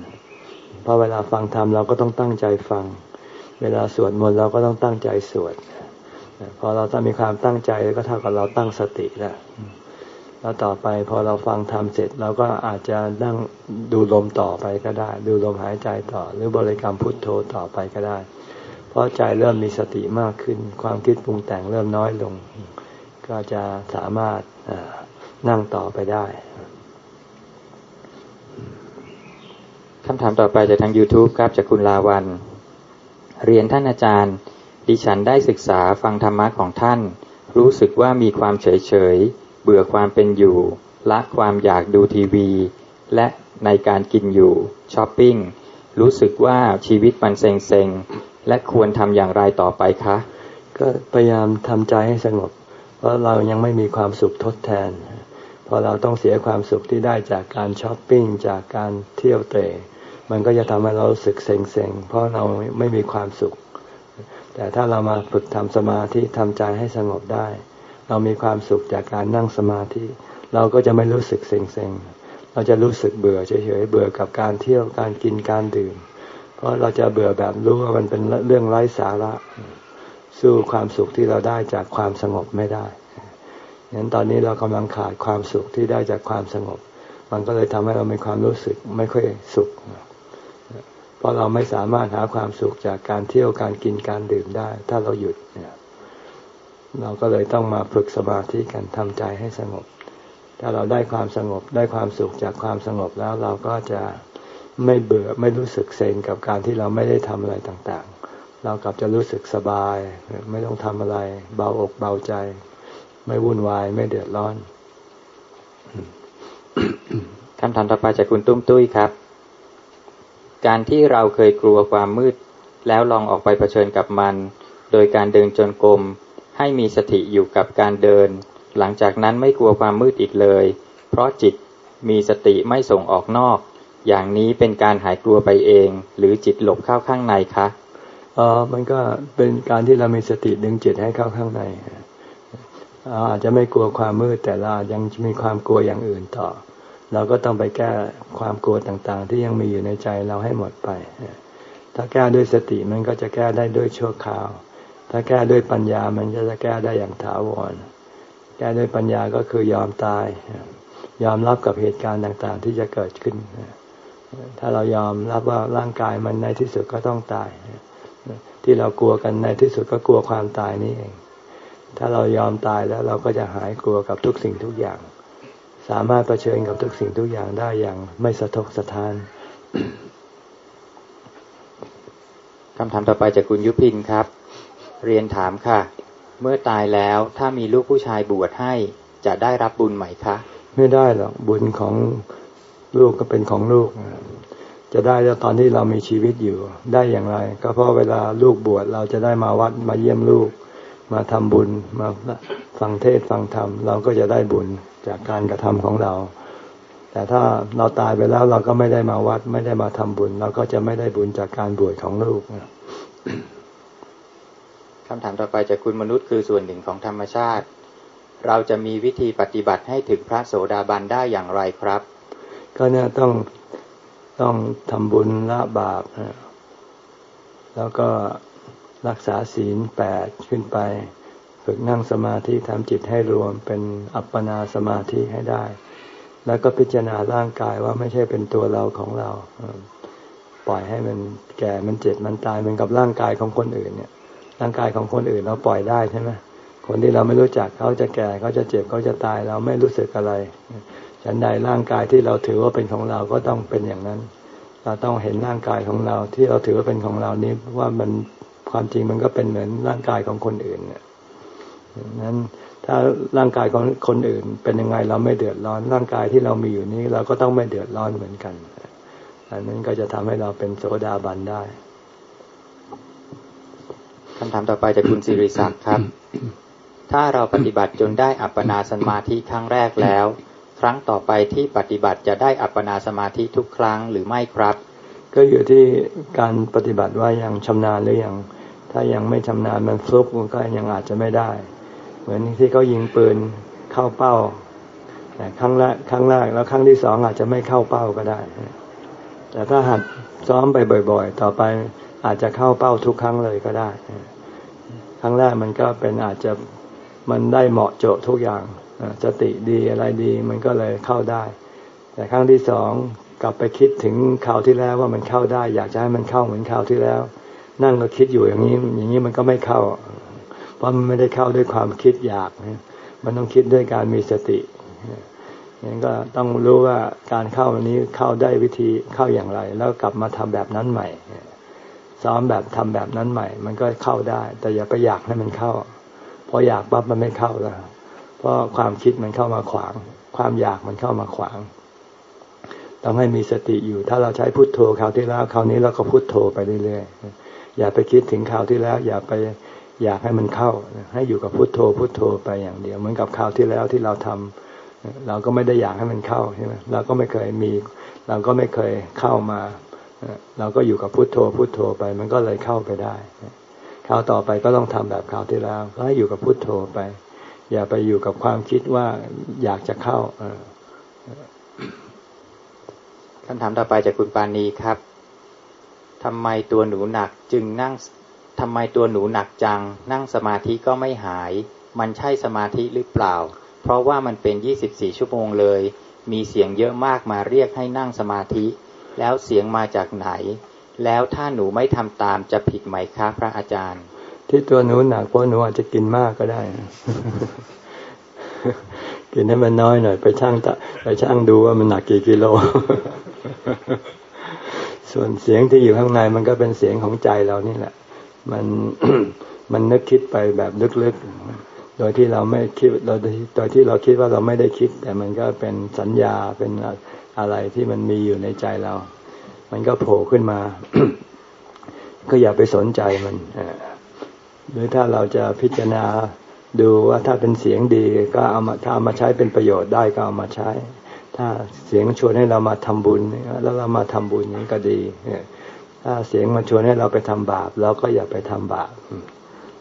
เพราะเวลาฟังธรรมเราก็ต้องตั้งใจฟัง เวลาสวดมนต์เราก็ต้องตั้งใจสวดพอเราถ้ามีความตั้งใจก็เท่ากับเราตั้งสติแล้ว แล้วต่อไปพอเราฟังทำเสร็จเราก็อาจจะนั่งดูลมต่อไปก็ได้ ดูลมหายใจต่อ หรือบริกรรมพุทโธต่อไปก็ได้ เพราะใจเริ่มมีสติมากขึ้น ความคิดปรุงแต่งเริ่มน้อยลง ก็จะสามารถนั่งต่อไปได้คำถามต่อไปจากทาง YouTube ครับจากคุณลาวัน เรียนท่านอาจารย์ ดิฉันได้ศึกษาฟังธรรมะของท่าน รู้สึกว่ามีความเฉยเฉย เบื่อความเป็นอยู่ ละความอยากดูทีวี และในการกินอยู่ช้อปปิ้งรู้สึกว่าชีวิตมันเซ็งๆ และควรทำอย่างไรต่อไปคะ ก็พยายามทำใจให้สงบ เพราะเรายังไม่มีความสุขทดแทน พอเราต้องเสียความสุขที่ได้จากการช้อปปิ้งจากการเที่ยวเตะมันก็จะทำให้เรารู้สึกเซ็งๆ เพราะเราไม่มีความสุข แต่ถ้าเรามาฝึกทำสมาธิทำใจให้สงบได้ เรามีความสุขจากการนั่งสมาธิ เราก็จะไม่รู้สึกเซ็งๆ เราจะรู้สึกเบื่อเฉยๆ เบื่อกับการเที่ยวการกินการดื่ม เพราะเราจะเบื่อแบบรู้ว่ามันเป็นเรื่องไร้สาระ สู้ความสุขที่เราได้จากความสงบไม่ได้งั้นตอนนี้เรากำลังขาดความสุขที่ได้จากความสงบ มันก็เลยทำให้เรามีความรู้สึกไม่ค่อยสุข เพราะเราไม่สามารถหาความสุขจากการเที่ยวการกินการดื่มได้ ถ้าเราหยุดเนี่ย เราก็เลยต้องมาฝึกสมาธิกันทำใจให้สงบ ถ้าเราได้ความสงบได้ความสุขจากความสงบแล้วเราก็จะไม่เบื่อไม่รู้สึกเซ็งกับการที่เราไม่ได้ทำอะไรต่างๆ เรากลับจะรู้สึกสบาย ไม่ต้องทำอะไร เบาอกเบาใจ ไม่วุ่นวายไม่เดือดร้อนคำถามต่อไปจากคุณตุ้มตุ้ยครับ การที่เราเคยกลัวความมืด แล้วลองออกไปเผชิญกับมัน โดยการเดินจนกรม ให้มีสติอยู่กับการเดิน หลังจากนั้นไม่กลัวความมืดอีกเลย เพราะจิตมีสติไม่ส่งออกนอก อย่างนี้เป็นการหายกลัวไปเอง หรือจิตหลบเข้าข้างในคะเออมันก็เป็นการที่เรามีสติดึงจิตให้เข้าข้างในเราอาจจะไม่กลัวความมืดแต่เรายังมีความกลัวอย่างอื่นต่อ เราก็ต้องไปแก้ความกลัวต่างๆ ที่ยังมีอยู่ในใจเราให้หมดไป ถ้าแก้ด้วยสติมันก็จะแก้ได้ด้วยชั่วคราว ถ้าแก้ด้วยปัญญามันจะจะแก้ได้อย่างถาวร แก้ด้วยปัญญาก็คือยอมตาย ยอมรับกับเหตุการณ์ต่างๆ ที่จะเกิดขึ้น ถ้าเรายอมรับว่าร่างกายมันในที่สุดก็ต้องตาย ที่เรากลัวกันในที่สุดก็กลัวความตายนี่เอง ถ้าเรายอมตายแล้วเราก็จะหายกลัวกับทุกสิ่งทุกอย่าง สามารถเผชิญกับทุกสิ่งทุกอย่างได้อย่างไม่สะทกสะท้านคำถามต่อไปจากคุณยุพินครับ เรียนถามค่ะ เมื่อตายแล้วถ้ามีลูกผู้ชายบวชให้จะได้รับบุญไหมคะ ไม่ได้หรอกบุญของลูกก็เป็นของลูก จะได้แล้วตอนที่เรามีชีวิตอยู่ได้อย่างไร ก็เพราะเวลาลูกบวชเราจะได้มาวัดมาเยี่ยมลูก มาทำบุญมาฟังเทศฟังธรรมเราก็จะได้บุญจากการกระทำของเรา แต่ถ้าเราตายไปแล้วเราก็ไม่ได้มาวัด ไม่ได้มาทำบุญ เราก็จะไม่ได้บุญจากการบวชของลูก คำถามต่อไปจากคุณมนุษย์คือส่วนหนึ่งของธรรมชาติ เราจะมีวิธีปฏิบัติให้ถึงพระโสดาบันได้อย่างไรครับ ก็เนี่ยต้องต้องทำบุญละบาปนะแล้วก็รักษาศีลแปดขึ้นไป ฝึกนั่งสมาธิทำจิตให้รวมเป็นอัปปนาสมาธิให้ได้ แล้วก็พิจารณาร่างกายว่าไม่ใช่เป็นตัวเราของเรา ปล่อยให้มันแก่มันเจ็บมันตายเหมือนกับร่างกายของคนอื่นเนี่ย ร่างกายของคนอื่นเราปล่อยได้ใช่ไหมคนที่เราไม่รู้จักเขาจะแก่เขาจะเจ็บเขาจะตายเราไม่รู้สึกอะไรฉันใดร่างกายที่เราถือว่าเป็นของเราก็ต้องเป็นอย่างนั้น เราต้องเห็นร่างกายของเราที่เราถือว่าเป็นของเรานี้ว่ามันความจริงมันก็เป็นเหมือนร่างกายของคนอื่นเนี่ยนั้นถ้าร่างกายของคนอื่น เป็นยังไงเราไม่เดือดร้อน ร่างกายที่เรามีอยู่นี้ เราก็ต้องไม่เดือดร้อนเหมือนกันอันนั้นก็จะทำให้เราเป็นโสดาบันได้ คำถามต่อไปจากคุณสิริศักดิ์ครับ ถ้าเราปฏิบัติจนได้อัปปนาสมาธิครั้งแรกแล้ว ครั้งต่อไปที่ปฏิบัติจะได้อัปปนาสมาธิทุกครั้งหรือไม่ครับ ก็อยู่ที่การปฏิบัติว่ายังชำนาญหรือยัง ถ้ายังไม่ชำนาญมันฟลุกมันก็ยังอาจจะไม่ได้ เหมือนที่เขายิงปืนเข้าเป้าแต่ครั้งแรกครั้งแรกแล้วครั้งที่สองอาจจะไม่เข้าเป้าก็ได้ แต่ถ้าหัดซ้อมไปบ่อย ๆ ต่อไป อาจจะเข้าเป้าทุกครั้งเลยก็ได้ ครั้งแรกมันก็เป็นอาจจะมันได้เหมาะโจทุกอย่างสติดีอะไรดีมันก็เลยเข้าได้ แต่ครั้งที่สองกลับไปคิดถึงข่าวที่แล้วว่ามันเข้าได้ อยากจะให้มันเข้าเหมือนข่าวที่แล้ว นั่งก็คิดอยู่อย่างนี้อย่างนี้มันก็ไม่เข้า เพราะมันไม่ได้เข้าด้วยความคิดอยากมันต้องคิดด้วยการมีสติอย่างก็ต้องรู้ว่าการเข้าวันนี้เข้าได้วิธีเข้าอย่างไร แล้วกลับมาทำแบบนั้นใหม่ ซ้อมแบบทำแบบนั้นใหม่ มันก็เข้าได้ แต่อย่าไปอยากให้มันเข้า พออยากปั๊บมันไม่เข้าแล้วเพราะความคิดมันเข้ามาขวาง ความอยากมันเข้ามาขวาง ต้องให้มีสติอยู่ ถ้าเราใช้พุทโธคราวที่แล้วคราวนี้เราก็พุทโธไปเรื่อยๆอย่าไปคิดถึงคราวที่แล้ว อย่าไปอยากให้มันเข้า ให้อยู่กับพุทโธพุทโธไปอย่างเดียว เหมือนกับคราวที่แล้วที่เราทำเราก็ไม่ได้อยากให้มันเข้าใช่ไหมเราก็ไม่เคยมี เราก็ไม่เคยเข้ามา เราก็อยู่กับพุทโธพุทโธไป มันก็เลยเข้าไปได้คราวต่อไปก็ต้องทำแบบคราวที่แล้ว ก็ให้อยู่กับพุทโธไป อย่าไปอยู่กับความคิดว่าอยากจะเข้าคำถามต่อไปจากคุณปานีครับทำไมตัวหนูหนักจึงนั่งทำไมตัวหนูหนักจัง นั่งสมาธิก็ไม่หาย มันใช่สมาธิหรือเปล่า เพราะว่ามันเป็นยี่สิบสี่ชั่วโมงเลย มีเสียงเยอะมากมาเรียกให้นั่งสมาธิ แล้วเสียงมาจากไหน แล้วถ้าหนูไม่ทำตามจะผิดไหมคะพระอาจารย์ ที่ตัวหนูหนักเพราะหนูอาจจะกินมากก็ได้ กินให้มันน้อยหน่อย ไปช่างไปช่างดูว่ามันหนักกี่กิโล ส่วนเสียงที่อยู่ข้างในมันก็เป็นเสียงของใจเรานี่แหละ มันมันนึกคิดไปแบบลึกๆ โดยที่เราไม่คิดโดยโดยที่เราคิดว่าเราไม่ได้คิด แต่มันก็เป็นสัญญาเป็น อะไรที่มันมีอยู่ในใจเรา มันก็โผล่ขึ้นมา ก็อย่าไปสนใจมันหรือถ้าเราจะพิจารณาดูว่าถ้าเป็นเสียงดีก็เอามาถ้าเอามาใช้เป็นประโยชน์ได้ก็เอามาใช้ ถ้าเสียงชวนให้เรามาทำบุญ แล้วเรามาทำบุญนี้ก็ดีถ้าเสียงมาชวนให้เราไปทำบาปเราก็อย่าไปทำบาป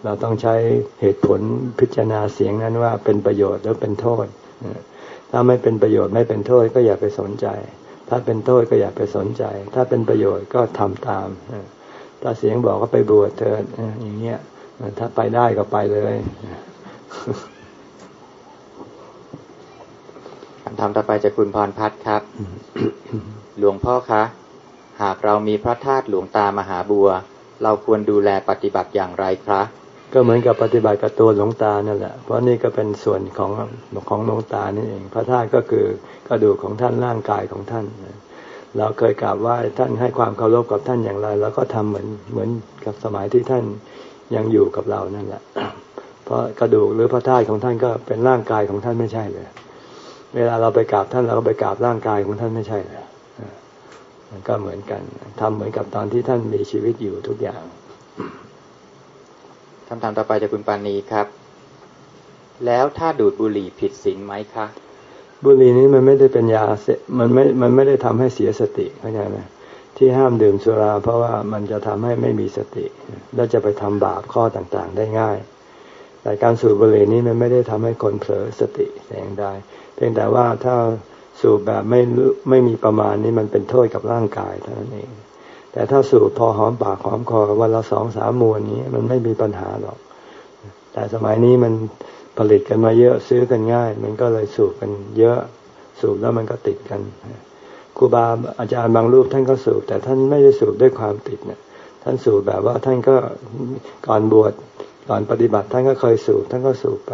เราต้องใช้เหตุผลพิจารณาเสียงนั้นว่าเป็นประโยชน์หรือเป็นโทษ ถ้าไม่เป็นประโยชน์ไม่เป็นโทษก็อย่าไปสนใจ ถ้าเป็นโทษก็อย่าไปสนใจ ถ้าเป็นประโยชน์ก็ทำตาม ถ้าเสียงบอกก็ไปบวชเถิดอย่างเงี้ย ถ้าไปได้ก็ไปเลยคำถามต่อไปจากคุณพรพัฒน์ครับ หลวงพ่อคะ หากเรามีพระธาตุหลวงตามหาบัว เราควรดูแลปฏิบัติอย่างไรครับ ก็เหมือนกับปฏิบัติกับตัวหลวงตานั่นแหละ เพราะนี่ก็เป็นส่วนของของหลวงตานี่เอง พระธาตุก็คือกระดูกของท่านร่างกายของท่าน เราเคยกราบไหว้ท่านให้ความเคารพกับท่านอย่างไรเราก็ทำเหมือนเหมือนกับสมัยที่ท่านยังอยู่กับเรานั่นแหละ เพราะกระดูกหรือพระธาตุของท่านก็เป็นร่างกายของท่านไม่ใช่เลย เวลาเราไปกราบท่านเราก็ไปกราบร่างกายของท่านไม่ใช่เลยมันก็เหมือนกันทำเหมือนกับตอนที่ท่านมีชีวิตอยู่ทุกอย่างำถามต่อไปจากคุณปานีครับ แล้วถ้าดูดบุหรี่ผิดศีลไหมคะ บุหรี่นี้มันไม่ได้เป็นยาเสมันไม่ มันไม่ได้ทำให้เสียสติเข้าใจไหมที่ห้ามดื่มสุรา เพราะว่ามันจะทำให้ไม่มีสติ และจะไปทำบาปข้อต่างๆ ได้ง่าย แต่การสูบบุหรี่นี้มันไม่ได้ทำให้คนเผลอสติแสงได้เพียงแต่ว่าถ้าสูบแบบไม่ไม่มีประมาณนี้มันเป็นโทษกับร่างกายเท่านั้นเอง แต่ถ้าสูบพอหอมปากหอมคอวันละสองสามมวนนี้ มันไม่มีปัญหาหรอก แต่สมัยนี้มันผลิตกันมาเยอะซื้อกันง่าย มันก็เลยสูบกันเยอะ สูบแล้วมันก็ติดกันครูบาอาจารย์บางรูปท่านก็สูบ แต่ท่านไม่ได้สูบด้วยความติดเนี่ยท่านสูบแบบว่าท่านก็ก่อนบวชก่อนปฏิบัติท่านก็เคยสูบ ท่านก็สูบไป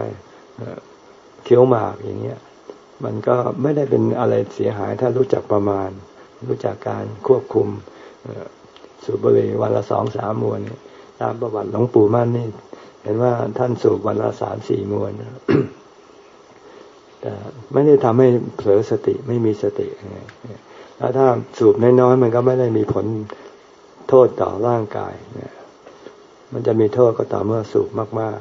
เคี้ยวหมากอย่างเงี้ย มันก็ไม่ได้เป็นอะไรเสียหายถ้ารู้จักประมาณ รู้จักการควบคุม สูบบุหรี่วันละสองสามมวนตามประวัติหลวงปู่มั่นนี่ เห็นว่าท่านสูบวันละสามสี่มวนแต่ไม่ได้ทำให้เผลอสติไม่มีสติแล้วถ้าสูบน้อยๆมันก็ไม่ได้มีผลโทษต่อร่างกายเนี่ยมันจะมีโทษก็ต่อเมื่อสูบมาก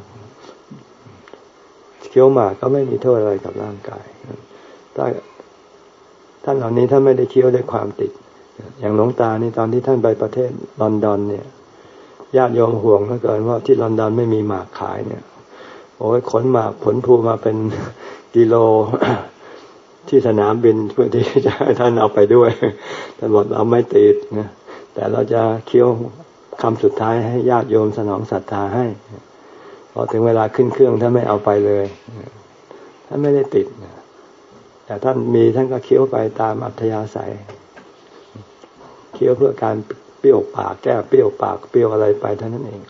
ๆเคี้ยวหมากก็ไม่มีโทษอะไรกับร่างกายถ้าท่านเหล่านี้ท่านไม่ได้เคี้ยวด้วยความติด อย่างหลวงตานี่ตอนที่ท่านไปประเทศลอนดอนเนี่ยญาติโยมห่วงเหลือเกินว่าที่ลอนดอนไม่มีหมากขายเนี่ยโอ้ยขนหมากผลภูมาเป็นกิโลที่สนามบินเพื่อที่จะให้ท่านเอาไปด้วยท่านบอกเราไม่ติดนะแต่เราจะเคี้ยวคำสุดท้ายให้ญาติโยมสนองศรัทธาให้พอถึงเวลาขึ้นเครื่องท่านไม่เอาไปเลยท่านไม่ได้ติดแต่ท่านมีท่านก็เคี้ยวไปตามอัธยาศัย คี้ยวเพื่อการเปรี้ยวปากแก้เปรี้ยวปากเปรี้ยวอะไรไปเท่านั้นเอง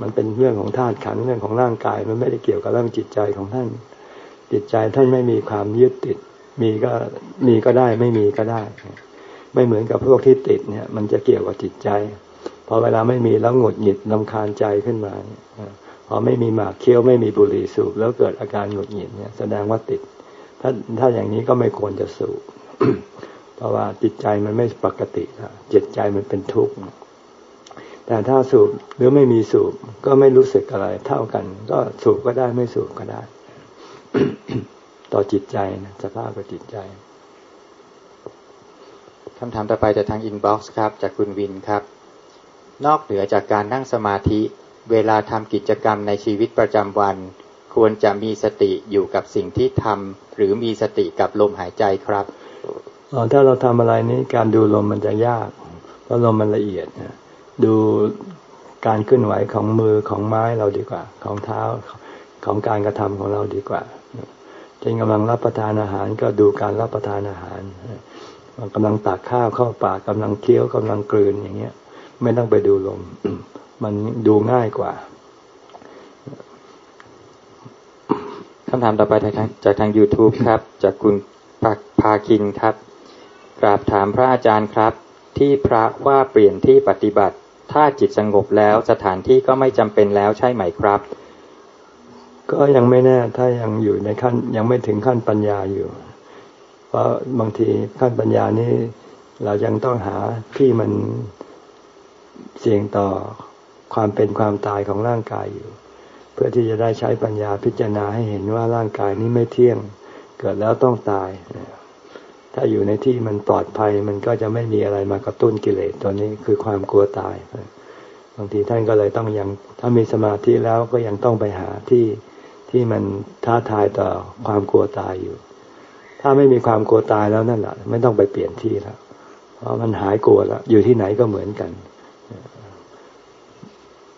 มันเป็นเรื่องของธาตุขันเรื่องของร่างกาย มันไม่ได้เกี่ยวกับเรื่องจิตใจของท่าน จิตใจท่านไม่มีความยึดติด มีก็มีก็ได้ไม่มีก็ได้ ไม่เหมือนกับพวกที่ติดเนี่ย มันจะเกี่ยวกับจิตใจพอเวลาไม่มีแล้วหงุดหงิดลำคาญใจขึ้นมาพอไม่มีหมากเคี้ยวไม่มีบุหรี่สูบแล้วเกิดอาการหงุดหงิดเนี่ยแสดงว่าติด ถ้าถ้าอย่างนี้ก็ไม่ควรจะสูบ เพราะว่าจิตใจมันไม่ปกติจิตใจมันเป็นทุกข์แต่ถ้าสูบหรือไม่มีสูบก็ไม่รู้สึกอะไร เท่ากัน ก็สูบก็ได้ไม่สูบก็ได้ ต่อจิตใจนะสภาพกับจิตใจคำถามต่อไปจากทางอินบ็อกซ์ครับ จากคุณวินครับ นอกเหนือจากการนั่งสมาธิ เวลาทำกิจกรรมในชีวิตประจำวัน ควรจะมีสติอยู่กับสิ่งที่ทำหรือมีสติกับลมหายใจครับ ถ้าเราทำอะไรนี้การดูลมมันจะยาก เพราะลมมันละเอียดดูการเคลื่อนไหวของมือของไม้เราดีกว่า ของเท้าของการกระทำของเราดีกว่าเช่นกำลังรับประทานอาหารก็ดูการรับประทานอาหารกำลังตักข้าวเข้าปากกำลังเคี้ยวกำลังกลืนอย่างเงี้ย ไม่ต้องไปดูลม มันดูง่ายกว่าคำถามต่อไปจากทาง YouTube ครับ จากคุณพาคินครับ กราบถามพระอาจารย์ครับ ที่พระว่าเปลี่ยนที่ปฏิบัติ ถ้าจิตสงบแล้วสถานที่ก็ไม่จำเป็นแล้วใช่ไหมครับ ก็ยังไม่แน่ถ้ายังอยู่ในขั้นยังไม่ถึงขั้นปัญญาอยู่ เพราะบางทีขั้นปัญญานี้เรายังต้องหาที่มันเสี่ยงต่อความเป็นความตายของร่างกายอยู่ เพื่อที่จะได้ใช้ปัญญาพิจารณาให้เห็นว่าร่างกายนี้ไม่เที่ยง เกิดแล้วต้องตาย ถ้าอยู่ในที่มันปลอดภัยมันก็จะไม่มีอะไรมากระตุ้นกิเลสตัวนี้คือความกลัวตายบางทีท่านก็เลยต้องยังถ้ามีสมาธิแล้วก็ยังต้องไปหาที่ที่มันท้าทายต่อความกลัวตายอยู่ ถ้าไม่มีความกลัวตายแล้วนั่นแหละไม่ต้องไปเปลี่ยนที่แล้วเพราะมันหายกลัวแล้วอยู่ที่ไหนก็เหมือนกัน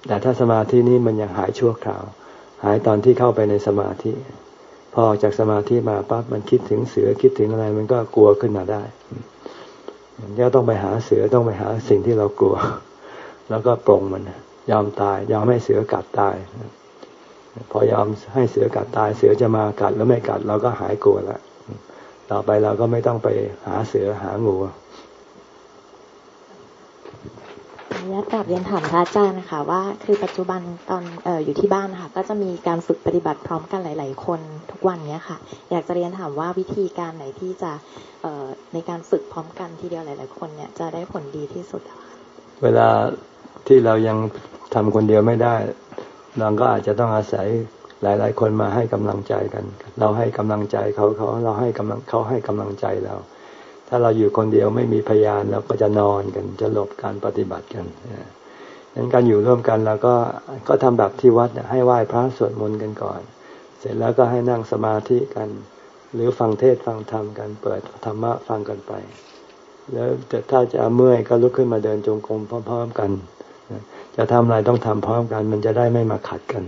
แต่ถ้าสมาธินี้มันยังหายชั่วคราว หายตอนที่เข้าไปในสมาธิ พอออกจากสมาธิมาปั๊บมันคิดถึงเสือคิดถึงอะไร มันก็กลัวขึ้นมาได้ก็ต้องไปหาเสือต้องไปหาสิ่งที่เรากลัว แล้วก็ปรงมัน ยอมตาย ยอมให้เสือกัดตาย พอยอมให้เสือกัดตาย เสือจะมากัดแล้วไม่กัด เราก็หายกลัวล้วต่อไปเราก็ไม่ต้องไปหาเสือหางู ญาตกลับเรียนถามพระอาจารย์นะคะว่าคือปัจจุบันตอนอออยู่ที่บ้านค่ะก็จะมีการฝึกปฏิบัติพร้อมกันหลาย ๆ คนทุกวันเนี้ยค่ะ อยากจะเรียนถามว่าวิธีการไหนที่จะในการฝึกพร้อมกันทีเดียวหลาย ๆ คนเนี่ยจะได้ผลดีที่สุดเวลาที่เรายังทำคนเดียวไม่ได้ เราก็อาจจะต้องอาศัยหลาย ๆ คนมาให้กำลังใจกัน เราให้กำลังใจเขาเขาเราให้กำลังเขาให้กำลังใจเรา ถ้าเราอยู่คนเดียวไม่มีพยานเราก็จะนอนกัน จะหลบการปฏิบัติกันนั้นการอยู่ร่วมกันเราก็ก็ทำแบบที่วัดให้ไหว้พระสวดมนต์กันก่อน เสร็จแล้วก็ให้นั่งสมาธิกัน หรือฟังเทศฟังธรรมกันเปิดธรรมะฟังกันไป แล้วถ้าจะเมื่อยก็ลุกขึ้นมาเดินจงกรมพร้อมๆกัน จะทำอะไรต้องทำพร้อมกัน มันจะได้ไม่มาขัดกัน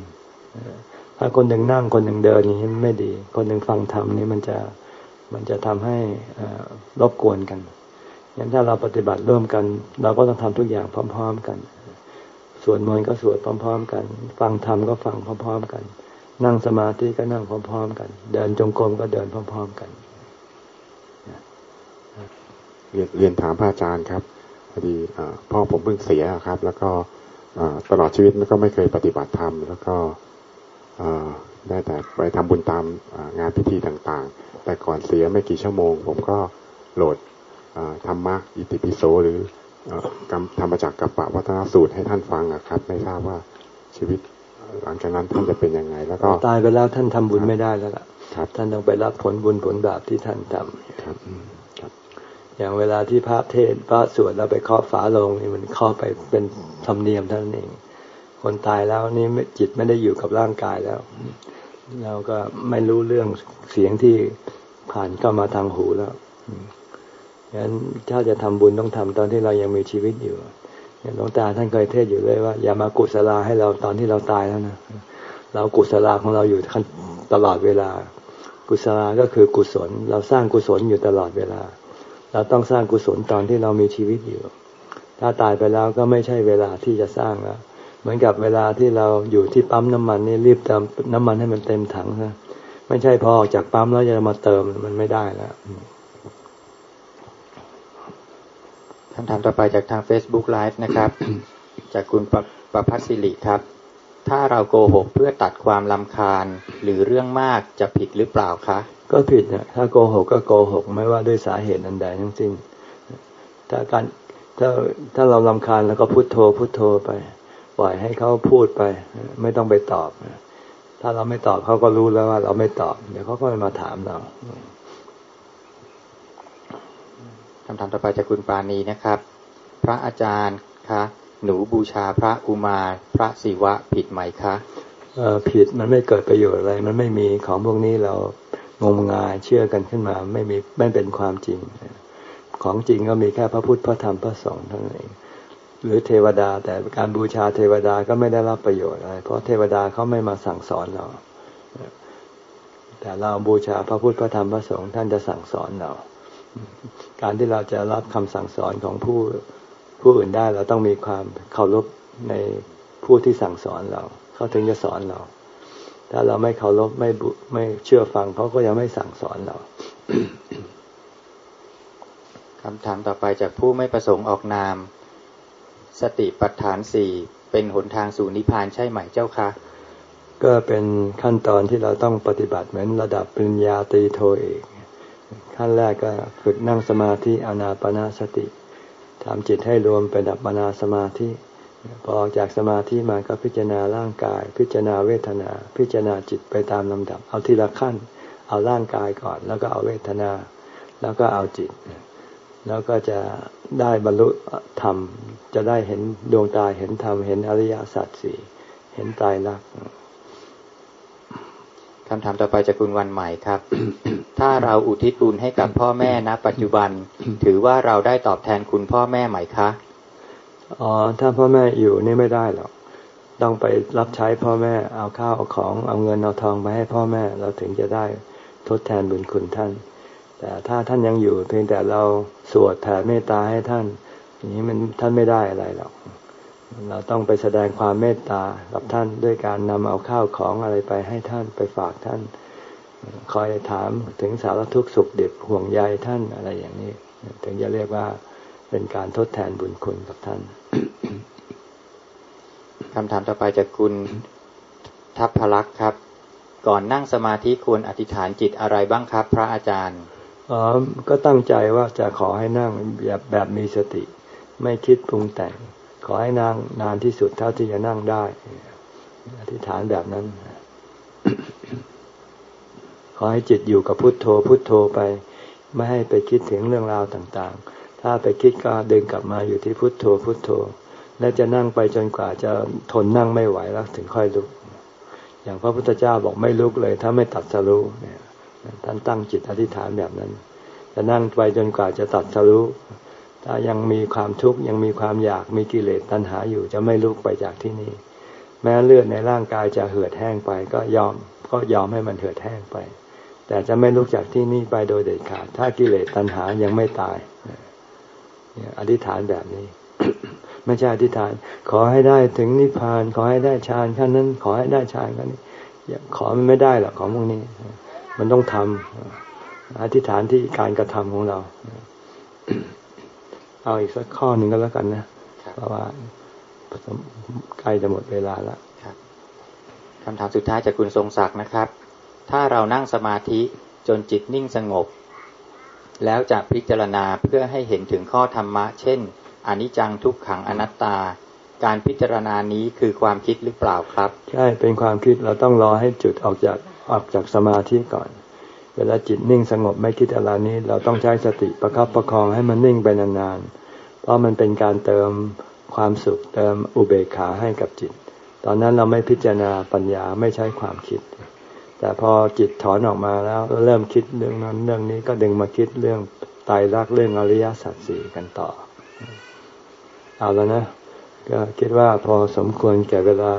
ถ้าคนหนึ่งนั่งคนหนึ่งเดินอย่างนี้ไม่ดี คนหนึ่งฟังธรรมนี่มันจะ มันจะทำให้รบกวนกันงั้นถ้าเราปฏิบัติร่วมกัน เราก็ต้องทำทุกอย่างพร้อม ๆ กัน สวดมนต์ก็สวดพร้อม ๆ กัน ฟังธรรมก็ฟังพร้อม ๆ กัน นั่งสมาธิก็นั่งพร้อม ๆ กัน เดินจงกรมก็เดินพร้อม ๆ กันเรียนเรียนถามพระอาจารย์ครับพอดีพ่อผมเพิ่งเสียครับ แล้วก็ตลอดชีวิตก็ไม่เคยปฏิบัติธรรม แล้วก็ได้แต่ไปทำบุญตามงานพิธีต่างๆ แต่ก่อนเสียไม่กี่ชั่วโมง ผมก็โหลดธรรมะอิติปิโสหรือกรรมธรรมจักกัปปะวัฒนสูตรให้ท่านฟังครับ ไม่ทราบว่าชีวิตหลังจากนั้นท่านจะเป็นยังไง แล้วก็ตายไปแล้วท่านทำบุญไม่ได้แล้วล่ะท่านต้องไปรับผลบุญผลบาปที่ท่านทำครับอย่างเวลาที่พระเทศพระสวดเราไปเคาะฝาโลงนี่มันเคาะไปเป็นธรรมเนียมเท่านั้นเอง คนตายแล้วนี่จิตไม่ได้อยู่กับร่างกายแล้ว เราก็ไม่รู้เรื่องเสียงที่ผ่านเข้ามาทางหูแล้วงั้นถ้าจะทำบุญต้องทำตอนที่เรายังมีชีวิตอยู่อย่างหลวงตาท่านเคยเทศอยู่เลยว่า อย่ามากุศลาให้เราตอนที่เราตายแล้วนะเรากุศลาของเราอยู่ตลอดเวลา กุศลาก็คือกุศล เราสร้างกุศลอยู่ตลอดเวลา เราต้องสร้างกุศลตอนที่เรามีชีวิตอยู่ ถ้าตายไปแล้วก็ไม่ใช่เวลาที่จะสร้างแล้ว เหมือนกับเวลาที่เราอยู่ที่ปั๊มน้ำมันนี่รีบเติมน้ำมันให้มันเต็มถังนะไม่ใช่พอออกจากปั๊มแล้วจะมาเติมมันไม่ได้แล้วคำถามต่อไปจากทาง Facebook Live นะครับ จากคุณประประพัสิริครับ ถ้าเราโกหกเพื่อตัดความลำคาญหรือเรื่องมากจะผิดหรือเปล่าคะ ก็ผิดนะถ้าโกหกก็โกหกไม่ว่าด้วยสาเหตุอันใดทั้งสิ้นถ้าการถ้าถ้าเราลำคาญแล้วก็พุโทโธพุโทโธไป ปล่อยให้เขาพูดไป ไม่ต้องไปตอบ ถ้าเราไม่ตอบเขาก็รู้แล้วว่า เราไม่ตอบ เดี๋ยวเขาก็มาถามเราคำถามต่อไปจากคุณปาณีนะครับ พระอาจารย์คะหนูบูชาพระอุมาพระศิวะผิดไหมคะผิดมันไม่เกิดประโยชน์อะไร มันไม่มีของพวกนี้เรางมงายเชื่อกันขึ้นมา ไม่มีไม่เป็นความจริง ของจริงก็มีแค่พระพุทธพระธรรมพระสงฆ์เท่านั้นเอง หรือเทวดา แต่การบูชาเทวดาก็ไม่ได้รับประโยชน์อะไร เพราะเทวดาเขาไม่มาสั่งสอนเรา แต่เราบูชาพระพุทธพระธรรมพระสงฆ์ท่านจะสั่งสอนเรา การที่เราจะรับคำสั่งสอนของผู้ผู้อื่นได้เราต้องมีความเคารพในผู้ที่สั่งสอนเราเขาถึงจะสอนเรา ถ้าเราไม่เคารพไม่บุไม่เชื่อฟังเขาก็ยังไม่สั่งสอนเราคำถามต่อไปจากผู้ไม่ประสงค์ออกนาม สติปัฏฐานสี่เป็นหนทางสู่นิพพานใช่ไหมเจ้าคะ ก็เป็นขั้นตอนที่เราต้องปฏิบัติเหมือนระดับปริญญาตรีโทเอกขั้นแรกก็ฝึกนั่งสมาธิอนาปนาสติทำจิตให้รวมเป็นดับนาสมาธิพอออกจากสมาธิมาก็พิจารณาร่างกาย พิจารณาเวทนา พิจารณาจิตไปตามลำดับ เอาทีละขั้น เอาร่างกายก่อน แล้วก็เอาเวทนา แล้วก็เอาจิต แล้วก็จะได้บรรลุธรรม จะได้เห็นดวงตาเห็นธรรม เห็นอริยสัจสี่เห็นตายรักคำถามต่อไปจากคุณวันใหม่ครับ ถ้าเราอุทิศบุญให้กับพ่อแม่ณปัจจุบัน ถือว่าเราได้ตอบแทนคุณพ่อแม่ไหมคะอ๋อถ้าพ่อแม่อยู่นี่ไม่ได้หรอกต้องไปรับใช้พ่อแม่เอาข้าวเอาของเอาเงินเอาทองไปให้พ่อแม่เราถึงจะได้ทดแทนบุญคุณท่าน แต่ถ้าท่านยังอยู่ เพียงแต่เราสวดแผ่เมตตาให้ท่านอย่างนี้มันท่านไม่ได้อะไรหรอกเราต้องไปแสดงความเมตตากับท่านด้วยการนำเอาข้าวของอะไรไปให้ท่านไปฝากท่าน คอยถามถึงสารทุกข์สุขเด็บห่วงใยท่านอะไรอย่างนี้ ถึงจะเรียกว่าเป็นการทดแทนบุญคุณกับท่านคำถามต่อไปจากคุณทัพพลักษ์ครับ ก่อนนั่งสมาธิควรอธิษฐานจิตอะไรบ้างครับ พระอาจารย์ อ๋อก็ตั้งใจว่าจะขอให้นั่งแบบแบบมีสติ ไม่คิดปรุงแต่ง ขอให้นั่งนานที่สุดเท่าที่จะนั่งได้ อธิษฐานแบบนั้น ขอให้จิตอยู่กับพุทโธ พุทโธไป ไม่ให้ไปคิดถึงเรื่องราวต่างๆ ถ้าไปคิดก็ดึงกลับมาอยู่ที่พุทโธ พุทโธ และจะนั่งไปจนกว่าจะทนนั่งไม่ไหวแล้วถึงค่อยลุก อย่างพระพุทธเจ้าบอกไม่ลุกเลย ถ้าไม่ตัดสรู้เนี่ย ท่านตั้งจิตอธิษฐานแบบนั้น จะนั่งไปจนกว่าจะตัดสรู้ถ้ายังมีความทุกข์ยังมีความอยากมีกิเลสตัณหาอยู่จะไม่ลุกไปจากที่นี่ แม้เลือดในร่างกายจะเหือดแห้งไปก็ยอมก็ยอมให้มันเหือดแห้งไป แต่จะไม่ลุกจากที่นี่ไปโดยเด็ดขาด ถ้ากิเลสตัณหายังไม่ตายอธิษฐานแบบนี้ ไม่ใช่อธิษฐาน ขอให้ได้ถึงนิพพาน ขอให้ได้ฌานขั้นนั้น ขอให้ได้ฌานขั้นนี้ขอมันไม่ได้หรอกของพวกนี้ มันต้องทำอธิษฐานที่การกระทำของเรา เอาอีกสักข้อหนึ่งก็แล้วกันนะเพราะว่าใกล้จะหมดเวลาแล้วครับคำถามสุดท้ายจากคุณทรงศักดิ์นะครับ ถ้าเรานั่งสมาธิจนจิตนิ่งสงบ แล้วจะพิจารณาเพื่อให้เห็นถึงข้อธรรมะ เช่นอนิจจังทุกขังอนัตตา การพิจารณานี้คือความคิดหรือเปล่าครับ ใช่ เป็นความคิดเราต้องรอให้จุดออกจาก ออกจากสมาธิก่อน เวลาจิตนิ่งสงบไม่คิดอะไรนี้ เราต้องใช้สติประคับประคองให้มันนิ่งไปนานๆ เพราะมันเป็นการเติมความสุขเติมอุเบกขาให้กับจิต ตอนนั้นเราไม่พิจารณาปัญญาไม่ใช้ความคิด แต่พอจิตถอนออกมาแล้วเริ่มคิดเรื่องนั้นเรื่องนี้ก็ดึงมาคิดเรื่องตายรักเรื่องอริยสัจสี่กันต่อ เอาแล้วนะ ก็คิดว่าพอสมควรแก่เวลา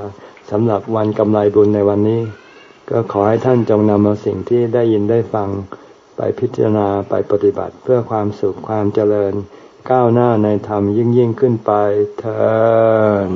สำหรับวันกำไรบุญในวันนี้ ก็ขอให้ท่านจงนำเอาสิ่งที่ได้ยินได้ฟังไปพิจารณาไปปฏิบัติเพื่อความสุขความเจริญ ก้าวหน้าในธรรมยิ่งยิ่งขึ้นไปเถิด